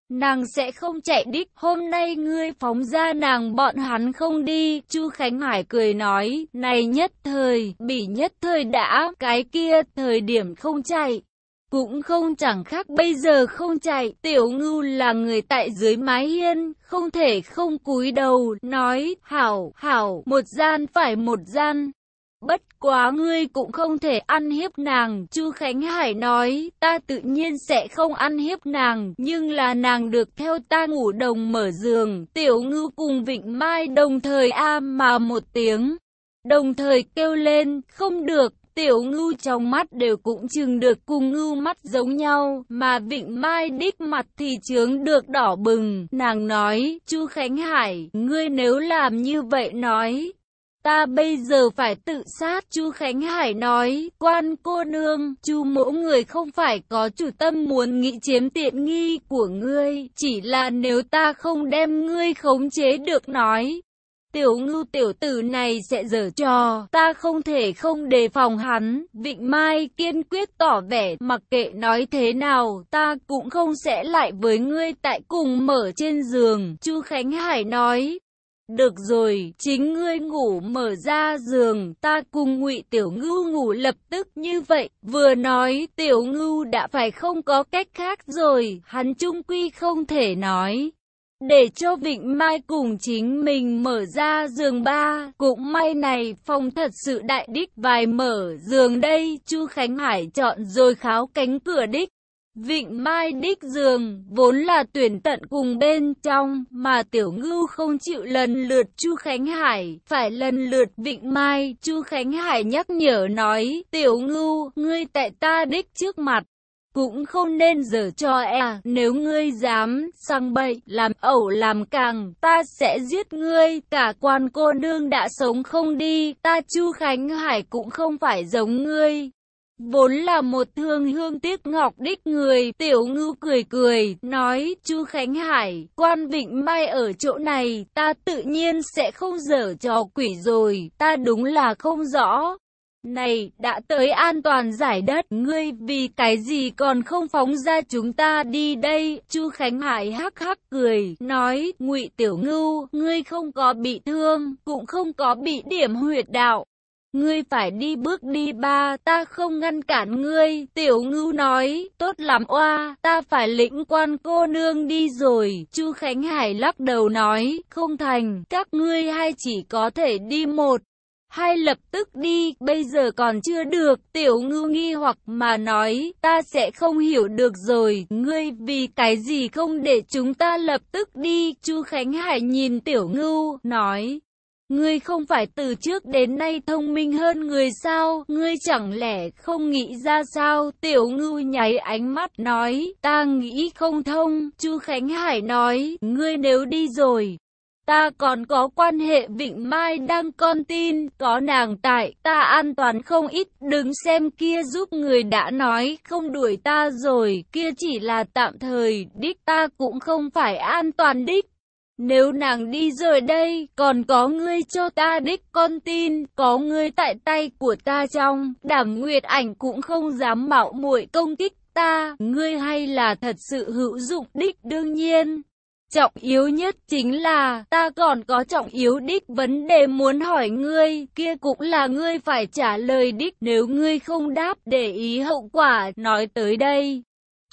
Nàng sẽ không chạy đích, hôm nay ngươi phóng ra nàng bọn hắn không đi, Chu Khánh Hải cười nói, này nhất thời, bị nhất thời đã, cái kia, thời điểm không chạy. Cũng không chẳng khác bây giờ không chạy, tiểu ngưu là người tại dưới mái hiên, không thể không cúi đầu, nói, hảo, hảo, một gian phải một gian. Bất quá ngươi cũng không thể ăn hiếp nàng, Chu Khánh Hải nói, ta tự nhiên sẽ không ăn hiếp nàng, nhưng là nàng được theo ta ngủ đồng mở giường, tiểu ngư cùng Vịnh Mai đồng thời a mà một tiếng. Đồng thời kêu lên, không được, Tiểu ngưu trong mắt đều cũng chừng được cùng ngưu mắt giống nhau, mà vịnh mai đích mặt thì trướng được đỏ bừng. Nàng nói, chu Khánh Hải, ngươi nếu làm như vậy nói, Ta bây giờ phải tự sát, Chu Khánh Hải nói, quan cô nương, Chu mỗ người không phải có chủ tâm muốn nghĩ chiếm tiện nghi của ngươi, chỉ là nếu ta không đem ngươi khống chế được nói, Tiểu ngưu tiểu tử này sẽ dở trò, ta không thể không đề phòng hắn. Vịnh Mai kiên quyết tỏ vẻ, mặc kệ nói thế nào, ta cũng không sẽ lại với ngươi tại cùng mở trên giường. Chu Khánh Hải nói, được rồi, chính ngươi ngủ mở ra giường, ta cùng ngụy Tiểu Ngưu ngủ lập tức như vậy. Vừa nói, Tiểu Ngưu đã phải không có cách khác rồi, hắn trung quy không thể nói để cho Vịnh Mai cùng chính mình mở ra giường ba. Cũng may này, phòng thật sự đại đích vài mở giường đây, Chu Khánh Hải chọn rồi kháo cánh cửa đích. Vịnh Mai đích giường, vốn là tuyển tận cùng bên trong, mà Tiểu Ngưu không chịu lần lượt Chu Khánh Hải, phải lần lượt Vịnh Mai, Chu Khánh Hải nhắc nhở nói, Tiểu Ngưu, ngươi tại ta đích trước mặt, cũng không nên dở cho e, à, nếu ngươi dám sang bậy, làm ẩu làm càng, ta sẽ giết ngươi, cả quan cô nương đã sống không đi, ta Chu Khánh Hải cũng không phải giống ngươi. Vốn là một thương hương tiếc ngọc đích người, tiểu ngư cười cười, nói, chu Khánh Hải, quan Vịnh Mai ở chỗ này, ta tự nhiên sẽ không dở trò quỷ rồi, ta đúng là không rõ. Này, đã tới an toàn giải đất, ngươi vì cái gì còn không phóng ra chúng ta đi đây? Chu Khánh Hải hắc hắc cười, nói, ngụy Tiểu Ngưu, ngươi không có bị thương, cũng không có bị điểm huyệt đạo. Ngươi phải đi bước đi ba, ta không ngăn cản ngươi, tiểu ngưu nói, tốt lắm oa, ta phải lĩnh quan cô nương đi rồi, Chu Khánh Hải lắc đầu nói, không thành, các ngươi hai chỉ có thể đi một. Hai lập tức đi, bây giờ còn chưa được, tiểu ngưu nghi hoặc mà nói, ta sẽ không hiểu được rồi, ngươi vì cái gì không để chúng ta lập tức đi, Chu Khánh Hải nhìn tiểu ngưu, nói, Ngươi không phải từ trước đến nay thông minh hơn người sao, ngươi chẳng lẽ không nghĩ ra sao, tiểu ngưu nháy ánh mắt nói, ta nghĩ không thông, chu Khánh Hải nói, ngươi nếu đi rồi, ta còn có quan hệ Vịnh Mai đang con tin, có nàng tại, ta an toàn không ít, đừng xem kia giúp người đã nói, không đuổi ta rồi, kia chỉ là tạm thời, đích ta cũng không phải an toàn đích. Nếu nàng đi rồi đây, còn có ngươi cho ta đích con tin, có ngươi tại tay của ta trong, đảm Nguyệt Ảnh cũng không dám mạo muội công kích ta, ngươi hay là thật sự hữu dụng đích đương nhiên. Trọng yếu nhất chính là, ta còn có trọng yếu đích vấn đề muốn hỏi ngươi, kia cũng là ngươi phải trả lời đích nếu ngươi không đáp để ý hậu quả, nói tới đây.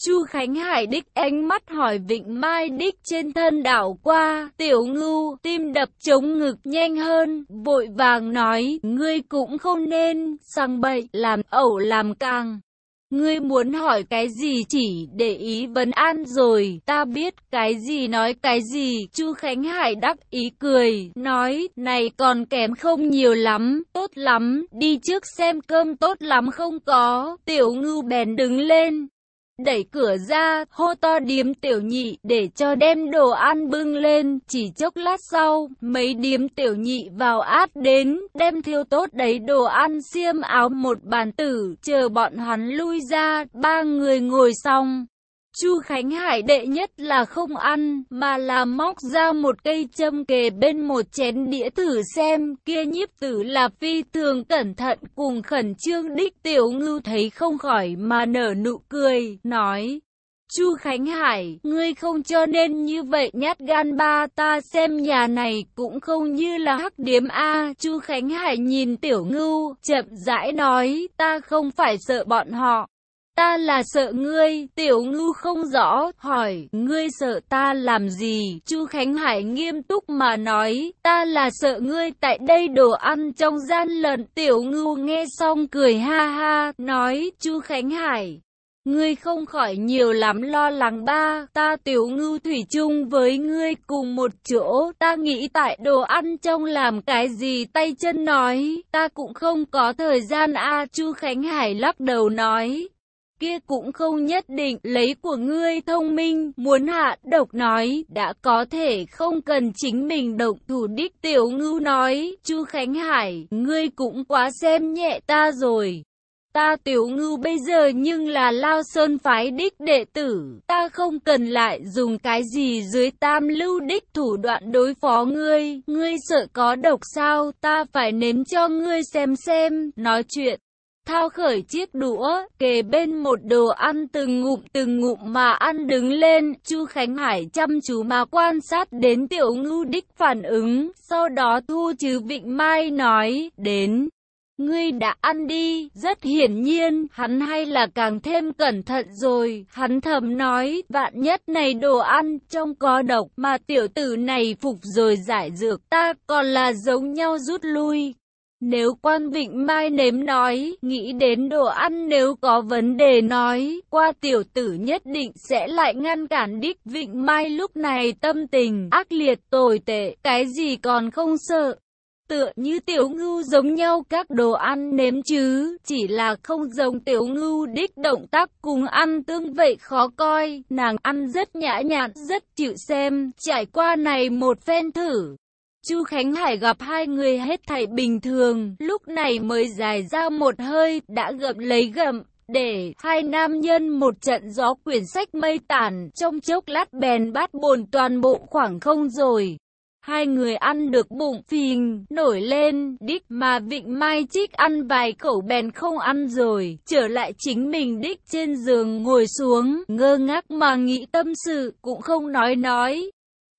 Chu Khánh Hải đích ánh mắt hỏi Vịnh Mai đích trên thân đảo qua, tiểu ngưu, tim đập chống ngực nhanh hơn, vội vàng nói, ngươi cũng không nên, sang bậy, làm ẩu làm càng. Ngươi muốn hỏi cái gì chỉ để ý vấn an rồi, ta biết cái gì nói cái gì, Chu Khánh Hải đắc ý cười, nói, này còn kém không nhiều lắm, tốt lắm, đi trước xem cơm tốt lắm không có, tiểu ngưu bèn đứng lên, đẩy cửa ra, hô to điếm tiểu nhị để cho đem đồ ăn bưng lên, chỉ chốc lát sau, mấy điếm tiểu nhị vào át đến, đem thiêu tốt đấy đồ ăn xiêm áo một bàn tử, chờ bọn hắn lui ra, ba người ngồi xong. Chu Khánh Hải đệ nhất là không ăn, mà là móc ra một cây châm kề bên một chén đĩa thử xem, kia nhiếp tử là phi thường cẩn thận cùng khẩn trương đích tiểu ngưu thấy không khỏi mà nở nụ cười, nói. Chu Khánh Hải, ngươi không cho nên như vậy nhát gan ba ta xem nhà này cũng không như là hắc điếm A. Chu Khánh Hải nhìn tiểu ngưu, chậm rãi nói, ta không phải sợ bọn họ. Ta là sợ ngươi, tiểu ngưu không rõ, hỏi, ngươi sợ ta làm gì? Chu Khánh Hải nghiêm túc mà nói, ta là sợ ngươi tại đây đồ ăn trong gian lận. Tiểu ngưu nghe xong cười ha ha, nói, Chu Khánh Hải. Ngươi không khỏi nhiều lắm lo lắng ba, ta tiểu ngưu thủy chung với ngươi cùng một chỗ, ta nghĩ tại đồ ăn trong làm cái gì tay chân nói, ta cũng không có thời gian a Chu Khánh Hải lắc đầu nói, kia cũng không nhất định lấy của ngươi thông minh, muốn hạ độc nói, đã có thể không cần chính mình động thủ đích tiểu ngưu nói, chu Khánh Hải, ngươi cũng quá xem nhẹ ta rồi. Ta tiểu ngưu bây giờ nhưng là lao sơn phái đích đệ tử, ta không cần lại dùng cái gì dưới tam lưu đích thủ đoạn đối phó ngươi, ngươi sợ có độc sao, ta phải nếm cho ngươi xem xem, nói chuyện thao khởi chiếc đũa, kề bên một đồ ăn từng ngụm từng ngụm mà ăn đứng lên, Chu Khánh Hải chăm chú mà quan sát đến tiểu ngưu đích phản ứng, sau đó thu chứ Vịnh Mai nói, đến. Ngươi đã ăn đi, rất hiển nhiên, hắn hay là càng thêm cẩn thận rồi, hắn thầm nói, vạn nhất này đồ ăn trong có độc mà tiểu tử này phục rồi giải dược ta còn là giống nhau rút lui, nếu quan Vịnh Mai nếm nói, nghĩ đến đồ ăn nếu có vấn đề nói, qua tiểu tử nhất định sẽ lại ngăn cản đích Vịnh Mai lúc này tâm tình ác liệt tồi tệ, cái gì còn không sợ. Tựa như tiểu ngưu giống nhau các đồ ăn nếm chứ, chỉ là không giống tiểu ngưu đích động tác cùng ăn tương vậy khó coi, nàng ăn rất nhã nhặn, rất chịu xem, trải qua này một phen thử. Chu Khánh Hải gặp hai người hết thảy bình thường, lúc này mới dài ra một hơi, đã gậm lấy gậm, để hai nam nhân một trận gió quyển sách mây tản, trong chốc lát bèn bát bồn toàn bộ khoảng không rồi. Hai người ăn được bụng phình, nổi lên, đích mà Vịnh Mai Trích ăn vài khẩu bèn không ăn rồi, trở lại chính mình đích trên giường ngồi xuống, ngơ ngác mà nghĩ tâm sự, cũng không nói nói.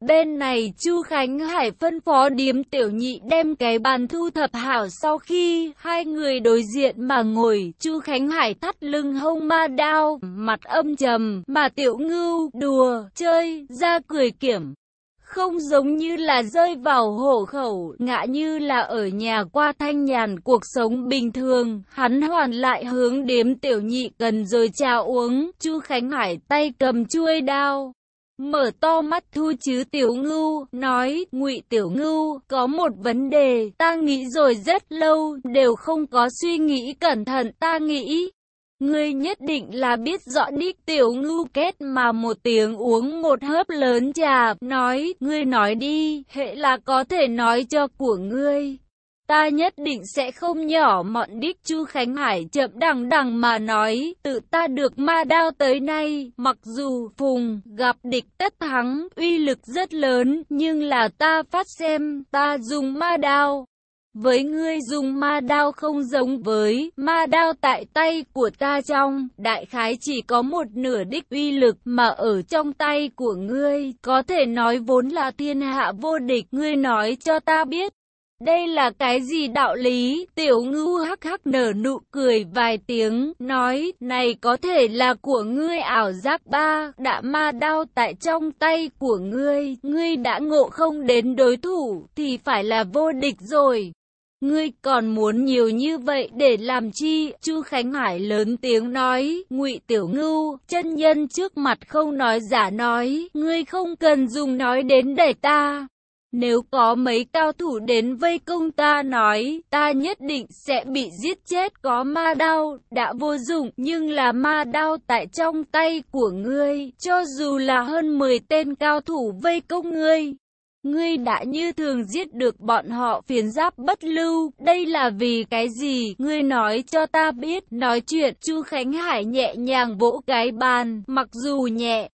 Bên này Chu Khánh Hải phân phó điếm tiểu nhị đem cái bàn thu thập hảo sau khi hai người đối diện mà ngồi, Chu Khánh Hải thắt lưng hông ma đao, mặt âm trầm, mà tiểu ngưu, đùa, chơi, ra cười kiểm. Không giống như là rơi vào hổ khẩu, ngã như là ở nhà qua thanh nhàn cuộc sống bình thường, hắn hoàn lại hướng điếm tiểu nhị cần rồi chào uống, Chu Khánh Hải tay cầm chuôi đao, Mở to mắt thu chứ tiểu ngưu, nói, ngụy tiểu ngưu, có một vấn đề, ta nghĩ rồi rất lâu, đều không có suy nghĩ cẩn thận, ta nghĩ. Ngươi nhất định là biết rõ đích tiểu ngưu kết mà một tiếng uống một hớp lớn trà, nói, ngươi nói đi, hệ là có thể nói cho của ngươi. Ta nhất định sẽ không nhỏ mọn đích Chu Khánh Hải chậm đằng đằng mà nói, tự ta được ma đao tới nay, mặc dù phùng gặp địch tất thắng, uy lực rất lớn, nhưng là ta phát xem, ta dùng ma đao. Với ngươi dùng ma đao không giống với ma đao tại tay của ta trong, đại khái chỉ có một nửa đích uy lực mà ở trong tay của ngươi, có thể nói vốn là thiên hạ vô địch, ngươi nói cho ta biết. Đây là cái gì đạo lý? Tiểu ngưu hắc hắc nở nụ cười vài tiếng, nói, này có thể là của ngươi ảo giác ba, đã ma đao tại trong tay của ngươi, ngươi đã ngộ không đến đối thủ, thì phải là vô địch rồi. Ngươi còn muốn nhiều như vậy để làm chi? Chu Khánh Hải lớn tiếng nói, Ngụy Tiểu Ngưu, chân nhân trước mặt không nói giả nói, ngươi không cần dùng nói đến để ta. Nếu có mấy cao thủ đến vây công ta nói, ta nhất định sẽ bị giết chết có ma đao, đã vô dụng, nhưng là ma đao tại trong tay của ngươi, cho dù là hơn 10 tên cao thủ vây công ngươi. Ngươi đã như thường giết được bọn họ phiền giáp bất lưu, đây là vì cái gì? Ngươi nói cho ta biết, nói chuyện, Chu Khánh Hải nhẹ nhàng vỗ cái bàn, mặc dù nhẹ,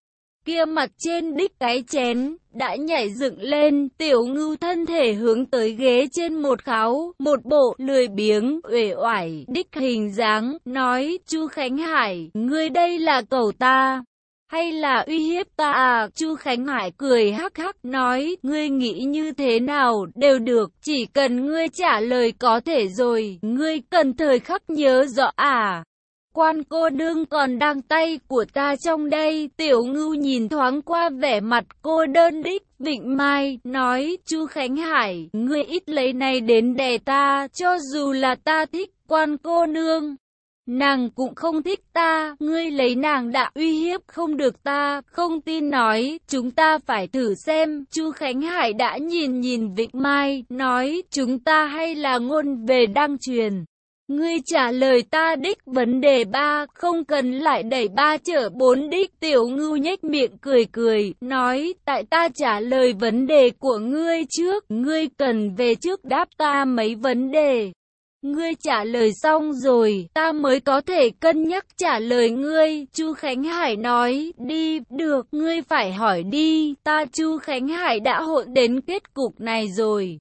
kia mặt trên đích cái chén, đã nhảy dựng lên, tiểu ngưu thân thể hướng tới ghế trên một kháo, một bộ lười biếng, uể oải, đích hình dáng, nói, chu Khánh Hải, ngươi đây là cầu ta. Hay là uy hiếp ta à? Chu Khánh Hải cười hắc hắc nói, ngươi nghĩ như thế nào, đều được, chỉ cần ngươi trả lời có thể rồi, ngươi cần thời khắc nhớ rõ à. Quan cô đương còn đang tay của ta trong đây, tiểu ngưu nhìn thoáng qua vẻ mặt cô đơn đích, Vịnh Mai, nói, chu Khánh Hải, ngươi ít lấy này đến đè ta, cho dù là ta thích quan cô nương. Nàng cũng không thích ta, ngươi lấy nàng đã uy hiếp không được ta, không tin nói, chúng ta phải thử xem, chu Khánh Hải đã nhìn nhìn Vịnh Mai, nói, chúng ta hay là ngôn về đăng truyền. Ngươi trả lời ta đích vấn đề ba, không cần lại đẩy ba trở bốn đích. Tiểu ngưu nhếch miệng cười cười, nói, tại ta trả lời vấn đề của ngươi trước, ngươi cần về trước đáp ta mấy vấn đề. Ngươi trả lời xong rồi, ta mới có thể cân nhắc trả lời ngươi. Chu Khánh Hải nói, đi, được, ngươi phải hỏi đi. Ta Chu Khánh Hải đã hội đến kết cục này rồi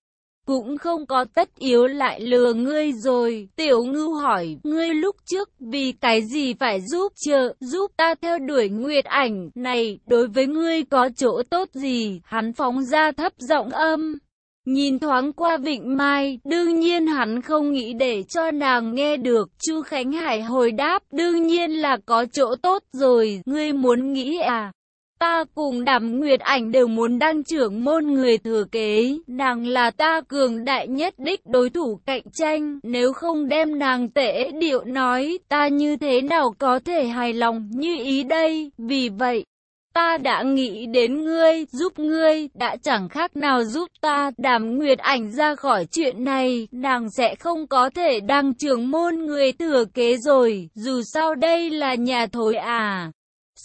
cũng không có tất yếu lại lừa ngươi rồi. Tiểu ngưu hỏi, ngươi lúc trước vì cái gì phải giúp trợ, giúp ta theo đuổi nguyệt ảnh này, đối với ngươi có chỗ tốt gì? Hắn phóng ra thấp giọng âm. Nhìn thoáng qua Vịnh Mai, đương nhiên hắn không nghĩ để cho nàng nghe được. Chu Khánh Hải hồi đáp, đương nhiên là có chỗ tốt rồi, ngươi muốn nghĩ à? Ta cùng đàm nguyệt ảnh đều muốn đăng trưởng môn người thừa kế, nàng là ta cường đại nhất đích đối thủ cạnh tranh, nếu không đem nàng tệ điệu nói, ta như thế nào có thể hài lòng như ý đây, vì vậy. Ta đã nghĩ đến ngươi, giúp ngươi, đã chẳng khác nào giúp ta, đàm nguyệt ảnh ra khỏi chuyện này, nàng sẽ không có thể đăng trưởng môn người thừa kế rồi, dù sao đây là nhà thối à.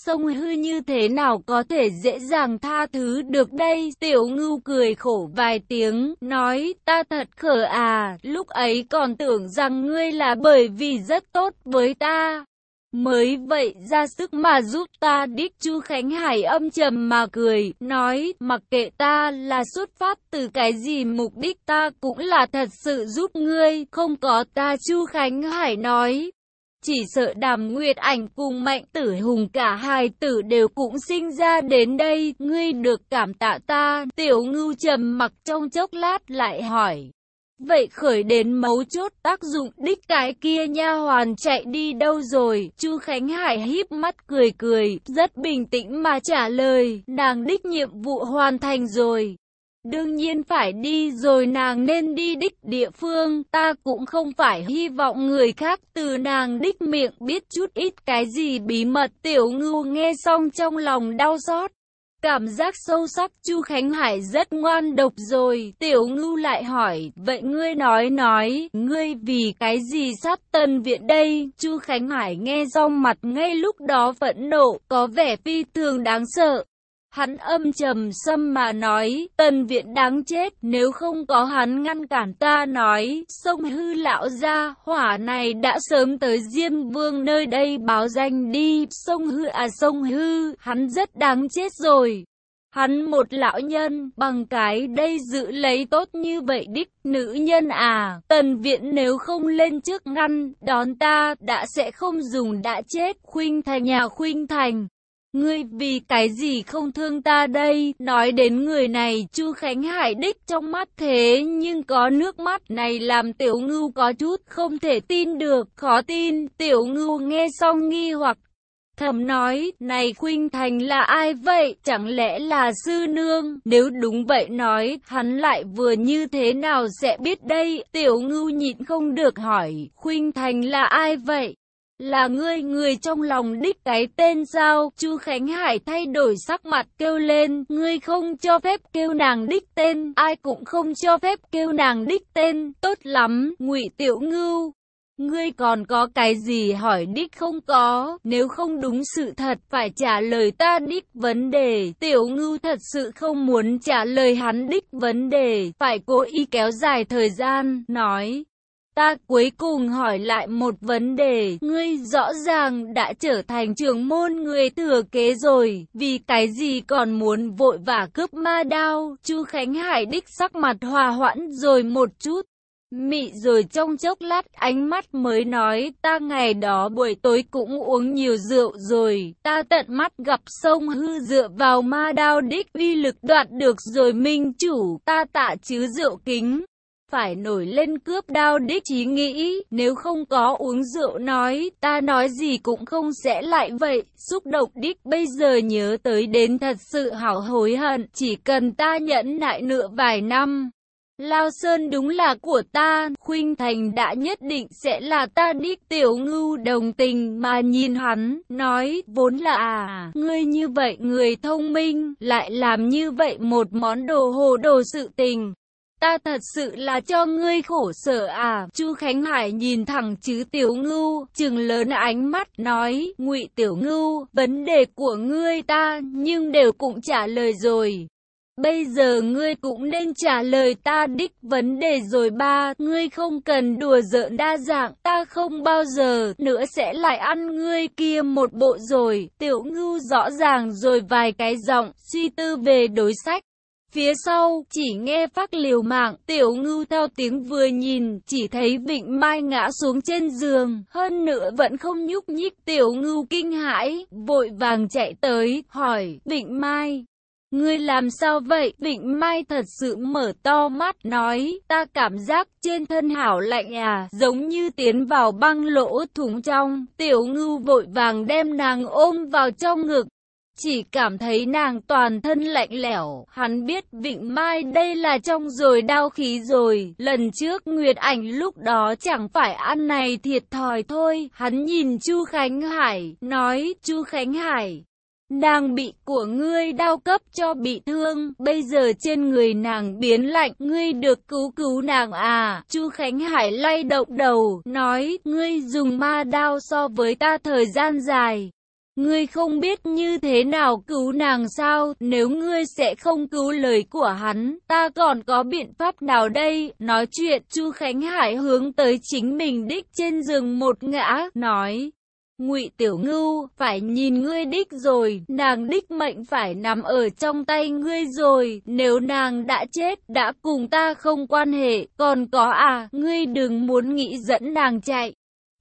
Sông hư như thế nào có thể dễ dàng tha thứ được đây? Tiểu ngưu cười khổ vài tiếng, nói, ta thật khờ à, lúc ấy còn tưởng rằng ngươi là bởi vì rất tốt với ta. Mới vậy ra sức mà giúp ta đích Chu Khánh Hải âm trầm mà cười, nói, mặc kệ ta là xuất phát từ cái gì mục đích ta cũng là thật sự giúp ngươi, không có ta Chu Khánh Hải nói. Chỉ sợ đàm nguyệt ảnh cùng mạnh tử hùng cả hai tử đều cũng sinh ra đến đây, ngươi được cảm tạ ta, tiểu ngưu trầm mặc trong chốc lát lại hỏi. Vậy khởi đến mấu chốt tác dụng đích cái kia nha hoàn chạy đi đâu rồi? Chu Khánh Hải híp mắt cười cười, rất bình tĩnh mà trả lời, nàng đích nhiệm vụ hoàn thành rồi. Đương nhiên phải đi rồi nàng nên đi đích địa phương, ta cũng không phải hy vọng người khác từ nàng đích miệng biết chút ít cái gì bí mật tiểu ngưu nghe xong trong lòng đau xót. Cảm giác sâu sắc Chu Khánh Hải rất ngoan độc rồi, tiểu ngưu lại hỏi, vậy ngươi nói nói, ngươi vì cái gì sát tân viện đây? Chu Khánh Hải nghe rong mặt ngay lúc đó phẫn nộ, có vẻ phi thường đáng sợ. Hắn âm trầm xâm mà nói, tần viện đáng chết, nếu không có hắn ngăn cản ta nói, sông hư lão ra, hỏa này đã sớm tới Diêm Vương nơi đây báo danh đi, sông hư à sông hư, hắn rất đáng chết rồi. Hắn một lão nhân, bằng cái đây giữ lấy tốt như vậy đích, nữ nhân à, tần viện nếu không lên trước ngăn, đón ta, đã sẽ không dùng đã chết, khuynh thành nhà khuynh thành. Ngươi vì cái gì không thương ta đây? Nói đến người này, Chu Khánh Hải đích trong mắt thế nhưng có nước mắt này làm tiểu ngưu có chút không thể tin được, khó tin. Tiểu ngưu nghe xong nghi hoặc thầm nói, này Khuynh Thành là ai vậy? Chẳng lẽ là sư nương? Nếu đúng vậy nói, hắn lại vừa như thế nào sẽ biết đây? Tiểu ngưu nhịn không được hỏi, Khuynh Thành là ai vậy? Là ngươi người trong lòng đích cái tên sao? Chu Khánh Hải thay đổi sắc mặt kêu lên, ngươi không cho phép kêu nàng đích tên, ai cũng không cho phép kêu nàng đích tên, tốt lắm, ngụy Tiểu Ngưu. Ngươi còn có cái gì hỏi đích không có, nếu không đúng sự thật phải trả lời ta đích vấn đề. Tiểu ngưu thật sự không muốn trả lời hắn đích vấn đề, phải cố ý kéo dài thời gian, nói. Ta cuối cùng hỏi lại một vấn đề, ngươi rõ ràng đã trở thành trưởng môn người thừa kế rồi, vì cái gì còn muốn vội vã cướp ma đao, Chu Khánh Hải đích sắc mặt hòa hoãn rồi một chút. Mị rồi trong chốc lát ánh mắt mới nói ta ngày đó buổi tối cũng uống nhiều rượu rồi, ta tận mắt gặp sông hư dựa vào ma đao đích uy lực đoạt được rồi minh chủ, ta tạ chứ rượu kính phải nổi lên cướp đao đích chí nghĩ, nếu không có uống rượu nói, ta nói gì cũng không sẽ lại vậy, xúc động đích bây giờ nhớ tới đến thật sự hảo hối hận, chỉ cần ta nhẫn nại nửa vài năm. Lao Sơn đúng là của ta, Khuynh Thành đã nhất định sẽ là ta đích tiểu ngưu đồng tình mà nhìn hắn, nói, vốn là à, ngươi như vậy người thông minh, lại làm như vậy một món đồ hồ đồ sự tình. Ta thật sự là cho ngươi khổ sở à, Chu Khánh Hải nhìn thẳng chứ Tiểu Ngưu, chừng lớn ánh mắt, nói, ngụy Tiểu Ngưu, vấn đề của ngươi ta, nhưng đều cũng trả lời rồi. Bây giờ ngươi cũng nên trả lời ta đích vấn đề rồi ba, ngươi không cần đùa giỡn đa dạng, ta không bao giờ nữa sẽ lại ăn ngươi kia một bộ rồi. Tiểu ngưu rõ ràng rồi vài cái giọng, suy tư về đối sách. Phía sau, chỉ nghe phát liều mạng, tiểu ngưu theo tiếng vừa nhìn, chỉ thấy Vịnh Mai ngã xuống trên giường, hơn nữa vẫn không nhúc nhích, tiểu ngưu kinh hãi, vội vàng chạy tới, hỏi, Vịnh Mai, Ngươi làm sao vậy? Vịnh Mai thật sự mở to mắt nói, ta cảm giác trên thân hảo lạnh à, giống như tiến vào băng lỗ thủng trong. Tiểu ngưu vội vàng đem nàng ôm vào trong ngực, chỉ cảm thấy nàng toàn thân lạnh lẽo, hắn biết Vịnh Mai đây là trong rồi đau khí rồi, lần trước Nguyệt Ảnh lúc đó chẳng phải ăn này thiệt thòi thôi, hắn nhìn Chu Khánh Hải, nói, Chu Khánh Hải, Nàng bị của ngươi đau cấp cho bị thương, bây giờ trên người nàng biến lạnh, ngươi được cứu cứu nàng à. Chu Khánh Hải lay động đầu, nói, ngươi dùng ma đao so với ta thời gian dài. Ngươi không biết như thế nào cứu nàng sao, nếu ngươi sẽ không cứu lời của hắn, ta còn có biện pháp nào đây? Nói chuyện, Chu Khánh Hải hướng tới chính mình đích trên giường một ngã, nói. Ngụy Tiểu Ngưu, phải nhìn ngươi đích rồi, nàng đích mệnh phải nằm ở trong tay ngươi rồi, nếu nàng đã chết, đã cùng ta không quan hệ, còn có à, ngươi đừng muốn nghĩ dẫn nàng chạy.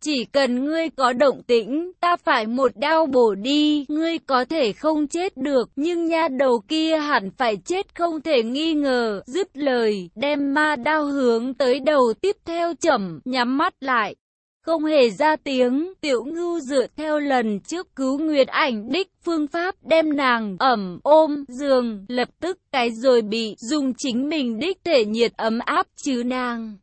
Chỉ cần ngươi có động tĩnh, ta phải một đao bổ đi, ngươi có thể không chết được, nhưng nha đầu kia hẳn phải chết không thể nghi ngờ. Dứt lời, đem ma đao hướng tới đầu tiếp theo chậm, nhắm mắt lại. Không hề ra tiếng, tiểu ngưu dựa theo lần trước cứu Nguyệt ảnh đích phương pháp đem nàng ẩm ôm giường, lập tức cái rồi bị dùng chính mình đích thể nhiệt ấm áp chứ nàng.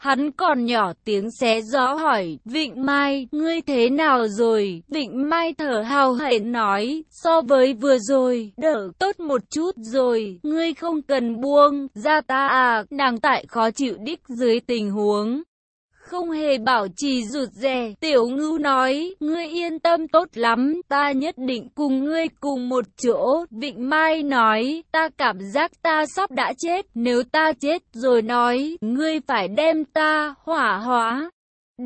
Hắn còn nhỏ tiếng xé gió hỏi, Vịnh Mai, ngươi thế nào rồi? Vịnh Mai thở hào hển nói, so với vừa rồi, đỡ tốt một chút rồi, ngươi không cần buông, ra ta à, nàng tại khó chịu đích dưới tình huống không hề bảo trì rụt rè. Tiểu ngưu nói, ngươi yên tâm tốt lắm, ta nhất định cùng ngươi cùng một chỗ. Vịnh Mai nói, ta cảm giác ta sắp đã chết, nếu ta chết rồi nói, ngươi phải đem ta hỏa hóa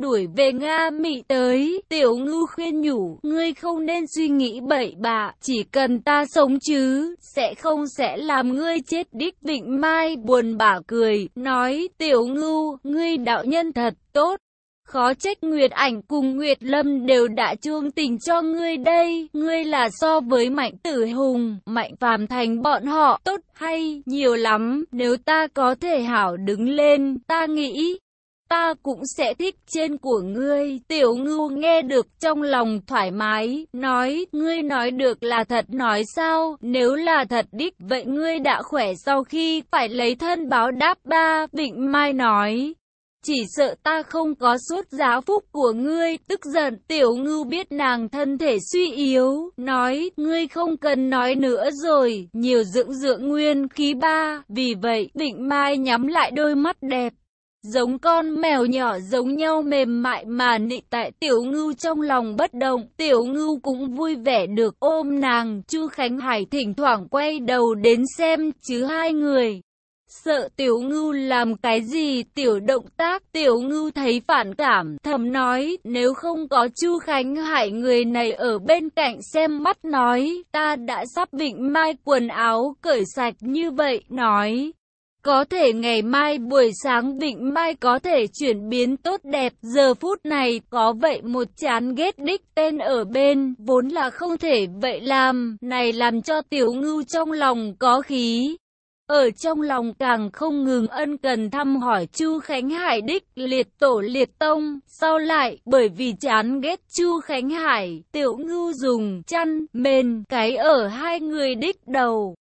đuổi về Nga Mỹ tới, tiểu ngư khuyên nhủ, ngươi không nên suy nghĩ bậy bạ, chỉ cần ta sống chứ, sẽ không sẽ làm ngươi chết. Đích vịnh mai buồn bã cười, nói, tiểu ngư ngươi đạo nhân thật tốt. Khó trách Nguyệt Ảnh cùng Nguyệt Lâm đều đã chuông tình cho ngươi đây, ngươi là so với Mạnh Tử Hùng, Mạnh Phàm Thành bọn họ tốt hay nhiều lắm, nếu ta có thể hảo đứng lên, ta nghĩ ta cũng sẽ thích trên của ngươi. Tiểu ngưu nghe được trong lòng thoải mái, nói, ngươi nói được là thật nói sao, nếu là thật đích, vậy ngươi đã khỏe sau khi phải lấy thân báo đáp ba, Vịnh Mai nói. Chỉ sợ ta không có suốt giáo phúc của ngươi, tức giận, tiểu ngưu biết nàng thân thể suy yếu, nói, ngươi không cần nói nữa rồi, nhiều dưỡng dưỡng nguyên khí ba, vì vậy, Vịnh Mai nhắm lại đôi mắt đẹp, giống con mèo nhỏ giống nhau mềm mại mà nị tại tiểu ngưu trong lòng bất động, tiểu ngưu cũng vui vẻ được ôm nàng, Chu Khánh Hải thỉnh thoảng quay đầu đến xem chứ hai người. Sợ tiểu ngưu làm cái gì? Tiểu động tác tiểu ngưu thấy phản cảm thầm nói nếu không có chu Khánh Hải người này ở bên cạnh xem mắt nói ta đã sắp vịnh mai quần áo cởi sạch như vậy nói có thể ngày mai buổi sáng Vịnh Mai có thể chuyển biến tốt đẹp, giờ phút này có vậy một chán ghét đích tên ở bên, vốn là không thể vậy làm, này làm cho tiểu ngưu trong lòng có khí. Ở trong lòng càng không ngừng ân cần thăm hỏi Chu Khánh Hải đích liệt tổ liệt tông, sau lại bởi vì chán ghét Chu Khánh Hải, tiểu ngưu dùng chăn, mền, cái ở hai người đích đầu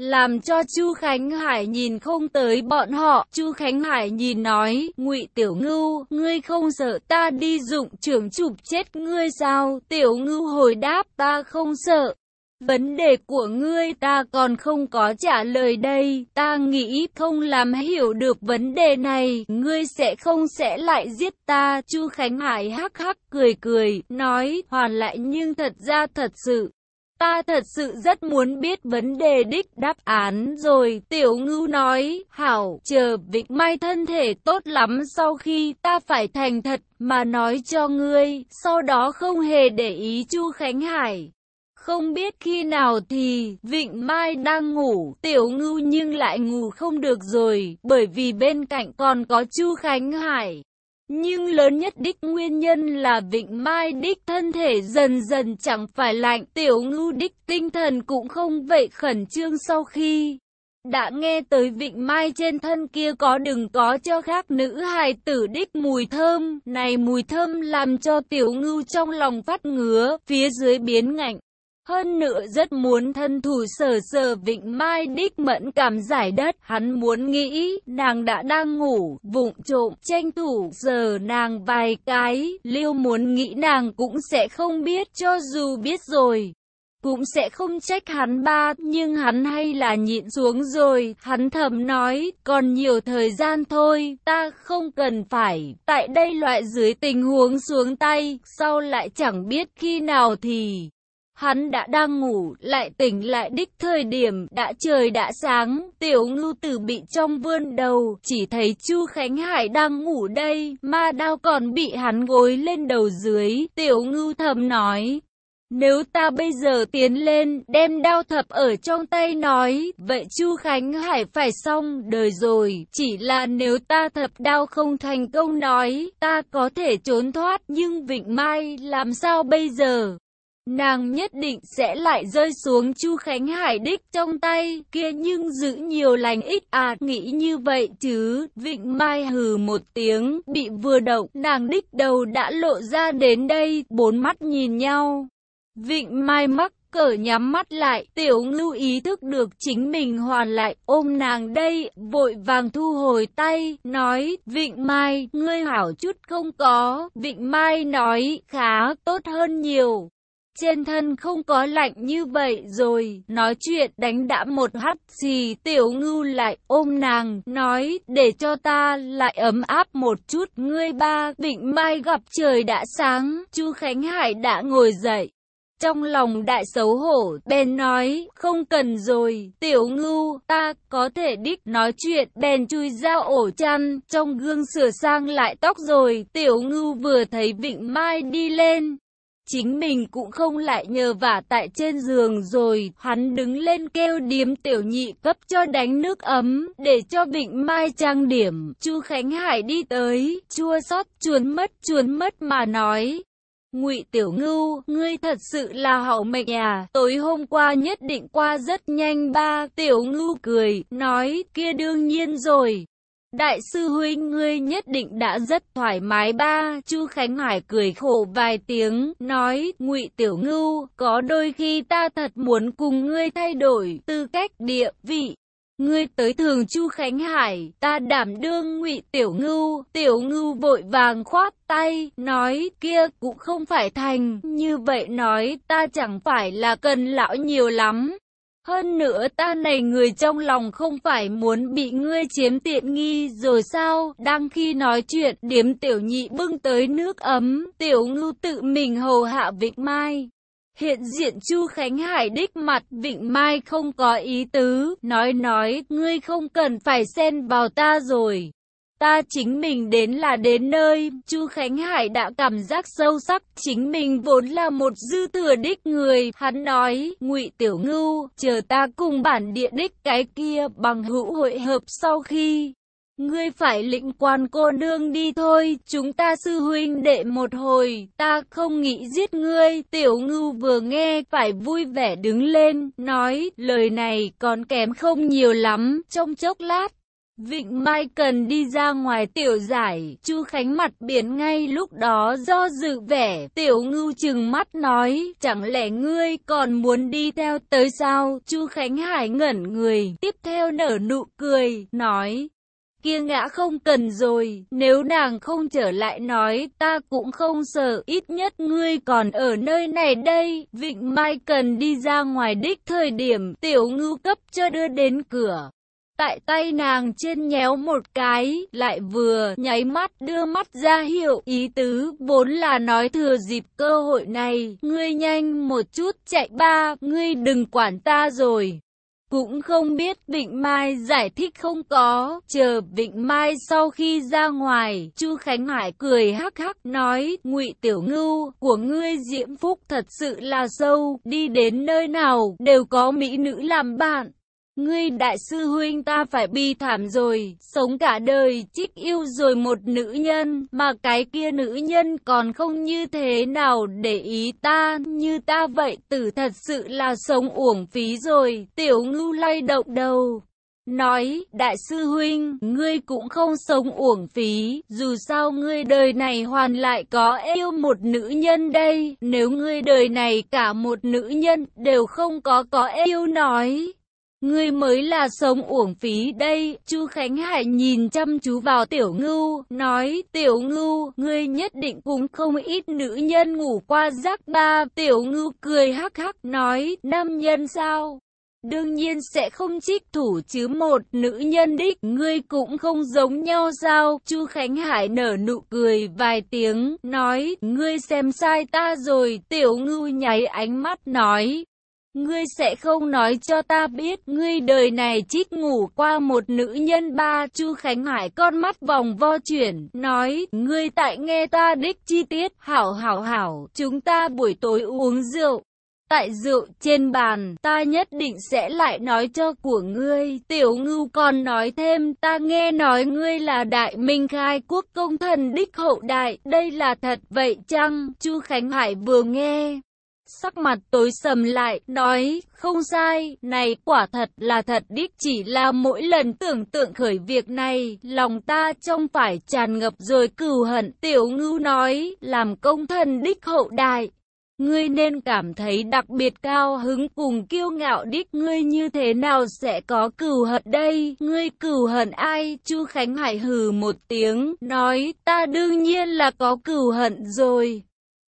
làm cho Chu Khánh Hải nhìn không tới bọn họ. Chu Khánh Hải nhìn nói, Ngụy Tiểu Ngưu, ngươi không sợ ta đi dụng trưởng chụp chết ngươi sao? Tiểu Ngưu hồi đáp, ta không sợ. Vấn đề của ngươi ta còn không có trả lời đây, ta nghĩ không làm hiểu được vấn đề này, ngươi sẽ không sẽ lại giết ta. Chu Khánh Hải hắc hắc cười cười, nói, hoàn lại nhưng thật ra thật sự. Ta thật sự rất muốn biết vấn đề đích đáp án rồi. Tiểu ngưu nói, hảo, chờ Vịnh Mai thân thể tốt lắm sau khi ta phải thành thật mà nói cho ngươi, sau đó không hề để ý Chu Khánh Hải. Không biết khi nào thì Vịnh Mai đang ngủ, tiểu ngưu nhưng lại ngủ không được rồi, bởi vì bên cạnh còn có Chu Khánh Hải. Nhưng lớn nhất đích nguyên nhân là Vịnh Mai đích thân thể dần dần chẳng phải lạnh, tiểu ngưu đích tinh thần cũng không vậy khẩn trương sau khi đã nghe tới Vịnh Mai trên thân kia có đừng có cho khác nữ hài tử đích mùi thơm, này mùi thơm làm cho tiểu ngưu trong lòng phát ngứa, phía dưới biến ngạnh. Hơn nữa rất muốn thân thủ sở sở vịnh mai đích mẫn cảm giải đất. Hắn muốn nghĩ nàng đã đang ngủ, vụng trộm, tranh thủ giờ nàng vài cái. Liêu muốn nghĩ nàng cũng sẽ không biết cho dù biết rồi. Cũng sẽ không trách hắn ba, nhưng hắn hay là nhịn xuống rồi, hắn thầm nói, còn nhiều thời gian thôi, ta không cần phải, tại đây loại dưới tình huống xuống tay, sau lại chẳng biết khi nào thì... Hắn đã đang ngủ, lại tỉnh lại đích thời điểm đã trời đã sáng, tiểu ngưu tử bị trong vươn đầu, chỉ thấy Chu Khánh Hải đang ngủ đây, ma đao còn bị hắn gối lên đầu dưới, tiểu ngưu thầm nói. Nếu ta bây giờ tiến lên, đem đao thập ở trong tay nói, vậy Chu Khánh Hải phải xong đời rồi, chỉ là nếu ta thập đao không thành công nói, ta có thể trốn thoát, nhưng Vịnh Mai làm sao bây giờ? Nàng nhất định sẽ lại rơi xuống Chu Khánh Hải đích trong tay kia nhưng giữ nhiều lành ít à nghĩ như vậy chứ. Vịnh Mai hừ một tiếng, bị vừa động, nàng đích đầu đã lộ ra đến đây, bốn mắt nhìn nhau. Vịnh Mai mắc cỡ nhắm mắt lại, tiểu lưu ý thức được chính mình hoàn lại, ôm nàng đây, vội vàng thu hồi tay, nói, Vịnh Mai, ngươi hảo chút không có, Vịnh Mai nói, khá, tốt hơn nhiều. Trên thân không có lạnh như vậy rồi, nói chuyện đánh đã một hắt xì, tiểu ngưu lại ôm nàng, nói, để cho ta lại ấm áp một chút, ngươi ba, Vịnh Mai gặp trời đã sáng, chu Khánh Hải đã ngồi dậy. Trong lòng đại xấu hổ, bèn nói, không cần rồi, tiểu ngưu, ta có thể đích nói chuyện, bèn chui ra ổ chăn, trong gương sửa sang lại tóc rồi, tiểu ngưu vừa thấy Vịnh Mai đi lên. Chính mình cũng không lại nhờ vả tại trên giường rồi, hắn đứng lên kêu điếm tiểu nhị cấp cho đánh nước ấm, để cho Vịnh Mai trang điểm, Chu Khánh Hải đi tới, chua xót chuồn mất chuồn mất mà nói, Ngụy Tiểu Ngưu, ngươi thật sự là hậu mệnh à, tối hôm qua nhất định qua rất nhanh ba, Tiểu Ngưu cười, nói, kia đương nhiên rồi. Đại sư huynh ngươi nhất định đã rất thoải mái ba, Chu Khánh Hải cười khổ vài tiếng, nói, Ngụy Tiểu Ngưu, có đôi khi ta thật muốn cùng ngươi thay đổi tư cách địa vị. Ngươi tới thường Chu Khánh Hải, ta đảm đương ngụy Tiểu Ngưu, Tiểu Ngưu vội vàng khoát tay, nói kia cũng không phải thành, như vậy nói ta chẳng phải là cần lão nhiều lắm. Hơn nữa ta này người trong lòng không phải muốn bị ngươi chiếm tiện nghi rồi sao, đang khi nói chuyện điếm tiểu nhị bưng tới nước ấm, tiểu ngưu tự mình hầu hạ Vịnh Mai. Hiện diện Chu Khánh Hải đích mặt Vịnh Mai không có ý tứ, nói nói, ngươi không cần phải xen vào ta rồi. Ta chính mình đến là đến nơi, Chu Khánh Hải đã cảm giác sâu sắc, chính mình vốn là một dư thừa đích người, hắn nói, ngụy Tiểu Ngưu, chờ ta cùng bản địa đích cái kia bằng hữu hội hợp sau khi Ngươi phải lĩnh quan cô nương đi thôi, chúng ta sư huynh đệ một hồi, ta không nghĩ giết ngươi. Tiểu ngưu vừa nghe, phải vui vẻ đứng lên, nói, lời này còn kém không nhiều lắm, trong chốc lát. Vịnh Mai cần đi ra ngoài tiểu giải, Chu Khánh mặt biển ngay lúc đó do dự vẻ, tiểu ngưu chừng mắt nói, chẳng lẽ ngươi còn muốn đi theo tới sao? Chu Khánh Hải ngẩn người, tiếp theo nở nụ cười, nói, kia ngã không cần rồi, nếu nàng không trở lại nói, ta cũng không sợ, ít nhất ngươi còn ở nơi này đây, Vịnh Mai cần đi ra ngoài đích thời điểm, tiểu ngưu cấp cho đưa đến cửa. Tại tay nàng trên nhéo một cái, lại vừa nháy mắt đưa mắt ra hiệu, ý tứ vốn là nói thừa dịp cơ hội này, ngươi nhanh một chút chạy ba, ngươi đừng quản ta rồi. Cũng không biết Vịnh Mai giải thích không có, chờ Vịnh Mai sau khi ra ngoài, Chu Khánh Hải cười hắc hắc nói, ngụy Tiểu Ngưu, của ngươi diễm phúc thật sự là sâu, đi đến nơi nào, đều có mỹ nữ làm bạn. Ngươi đại sư huynh ta phải bi thảm rồi, sống cả đời trích yêu rồi một nữ nhân, mà cái kia nữ nhân còn không như thế nào để ý ta, như ta vậy tử thật sự là sống uổng phí rồi, tiểu ngưu lay động đầu. Nói, đại sư huynh, ngươi cũng không sống uổng phí, dù sao ngươi đời này hoàn lại có yêu một nữ nhân đây, nếu ngươi đời này cả một nữ nhân đều không có có yêu nói. Ngươi mới là sống uổng phí đây, Chu Khánh Hải nhìn chăm chú vào Tiểu Ngưu, nói, Tiểu Ngưu, ngươi nhất định cũng không ít nữ nhân ngủ qua giấc ba, Tiểu Ngưu cười hắc hắc, nói, nam nhân sao? đương nhiên sẽ không trích thủ chứ một nữ nhân đích, ngươi cũng không giống nhau sao? Chu Khánh Hải nở nụ cười vài tiếng, nói, ngươi xem sai ta rồi, tiểu ngưu nháy ánh mắt nói. Ngươi sẽ không nói cho ta biết, ngươi đời này chích ngủ qua một nữ nhân ba, Chu Khánh Hải con mắt vòng vo chuyển, nói, ngươi tại nghe ta đích chi tiết, hảo hảo hảo, chúng ta buổi tối uống rượu. Tại rượu trên bàn, ta nhất định sẽ lại nói cho của ngươi. Tiểu ngưu còn nói thêm, ta nghe nói ngươi là đại minh khai quốc công thần đích hậu đại. Đây là thật vậy chăng? Chu Khánh Hải vừa nghe. Sắc mặt tối sầm lại, nói, không sai, này quả thật là thật đích chỉ là mỗi lần tưởng tượng khởi việc này, lòng ta trong phải tràn ngập rồi cừu hận. Tiểu ngưu nói, làm công thần đích hậu đại, Ngươi nên cảm thấy đặc biệt cao hứng cùng kiêu ngạo đích ngươi như thế nào sẽ có cừu hận đây? Ngươi cừu hận ai? Chu Khánh Hải hừ một tiếng, nói ta đương nhiên là có cừu hận rồi.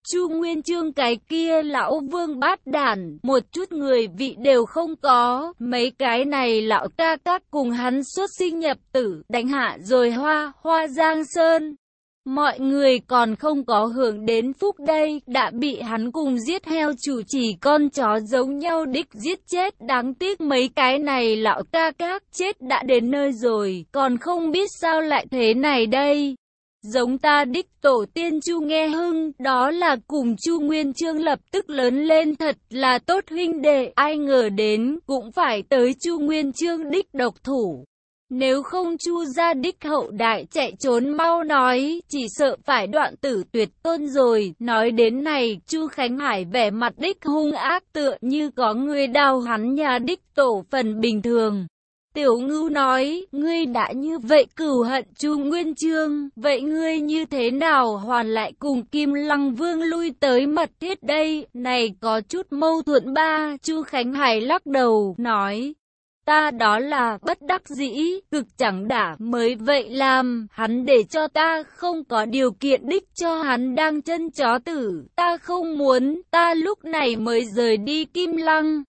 Chu Nguyên Chương cái kia lão vương bát đản, một chút người vị đều không có, mấy cái này lão ca các cùng hắn xuất sinh nhập tử, đánh hạ rồi hoa, hoa giang sơn. Mọi người còn không có hưởng đến phúc đây, đã bị hắn cùng giết heo chủ chỉ con chó giống nhau đích giết chết. Đáng tiếc mấy cái này lão ca các chết đã đến nơi rồi, còn không biết sao lại thế này đây. Giống ta đích tổ tiên Chu Nghe Hưng, đó là cùng Chu Nguyên Chương lập tức lớn lên thật là tốt huynh đệ, ai ngờ đến cũng phải tới Chu Nguyên Chương đích độc thủ. Nếu không chu gia đích hậu đại chạy trốn mau nói, chỉ sợ phải đoạn tử tuyệt tôn rồi. Nói đến này, chu Khánh Hải vẻ mặt đích hung ác tựa như có người đào hắn nhà đích tổ phần bình thường. Tiểu ngưu nói, ngươi đã như vậy cửu hận chu Nguyên Trương, vậy ngươi như thế nào hoàn lại cùng Kim Lăng Vương lui tới mật thiết đây, này có chút mâu thuẫn ba, chu Khánh Hải lắc đầu, nói, Ta đó là bất đắc dĩ, cực chẳng đã mới vậy làm, hắn để cho ta không có điều kiện đích cho hắn đang chân chó tử, ta không muốn, ta lúc này mới rời đi kim lăng.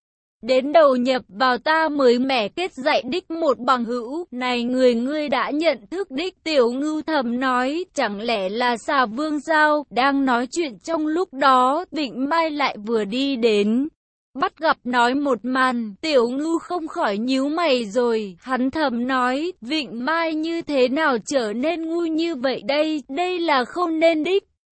Đến đầu nhập vào ta mới mẻ kết dạy đích một bằng hữu, này người ngươi đã nhận thức đích tiểu ngưu thầm nói, chẳng lẽ là xà vương sao, đang nói chuyện trong lúc đó, Vịnh Mai lại vừa đi đến. Bắt gặp nói một màn, tiểu ngưu không khỏi nhíu mày rồi, hắn thầm nói, vịnh mai như thế nào trở nên ngu như vậy đây, đây là không nên đích.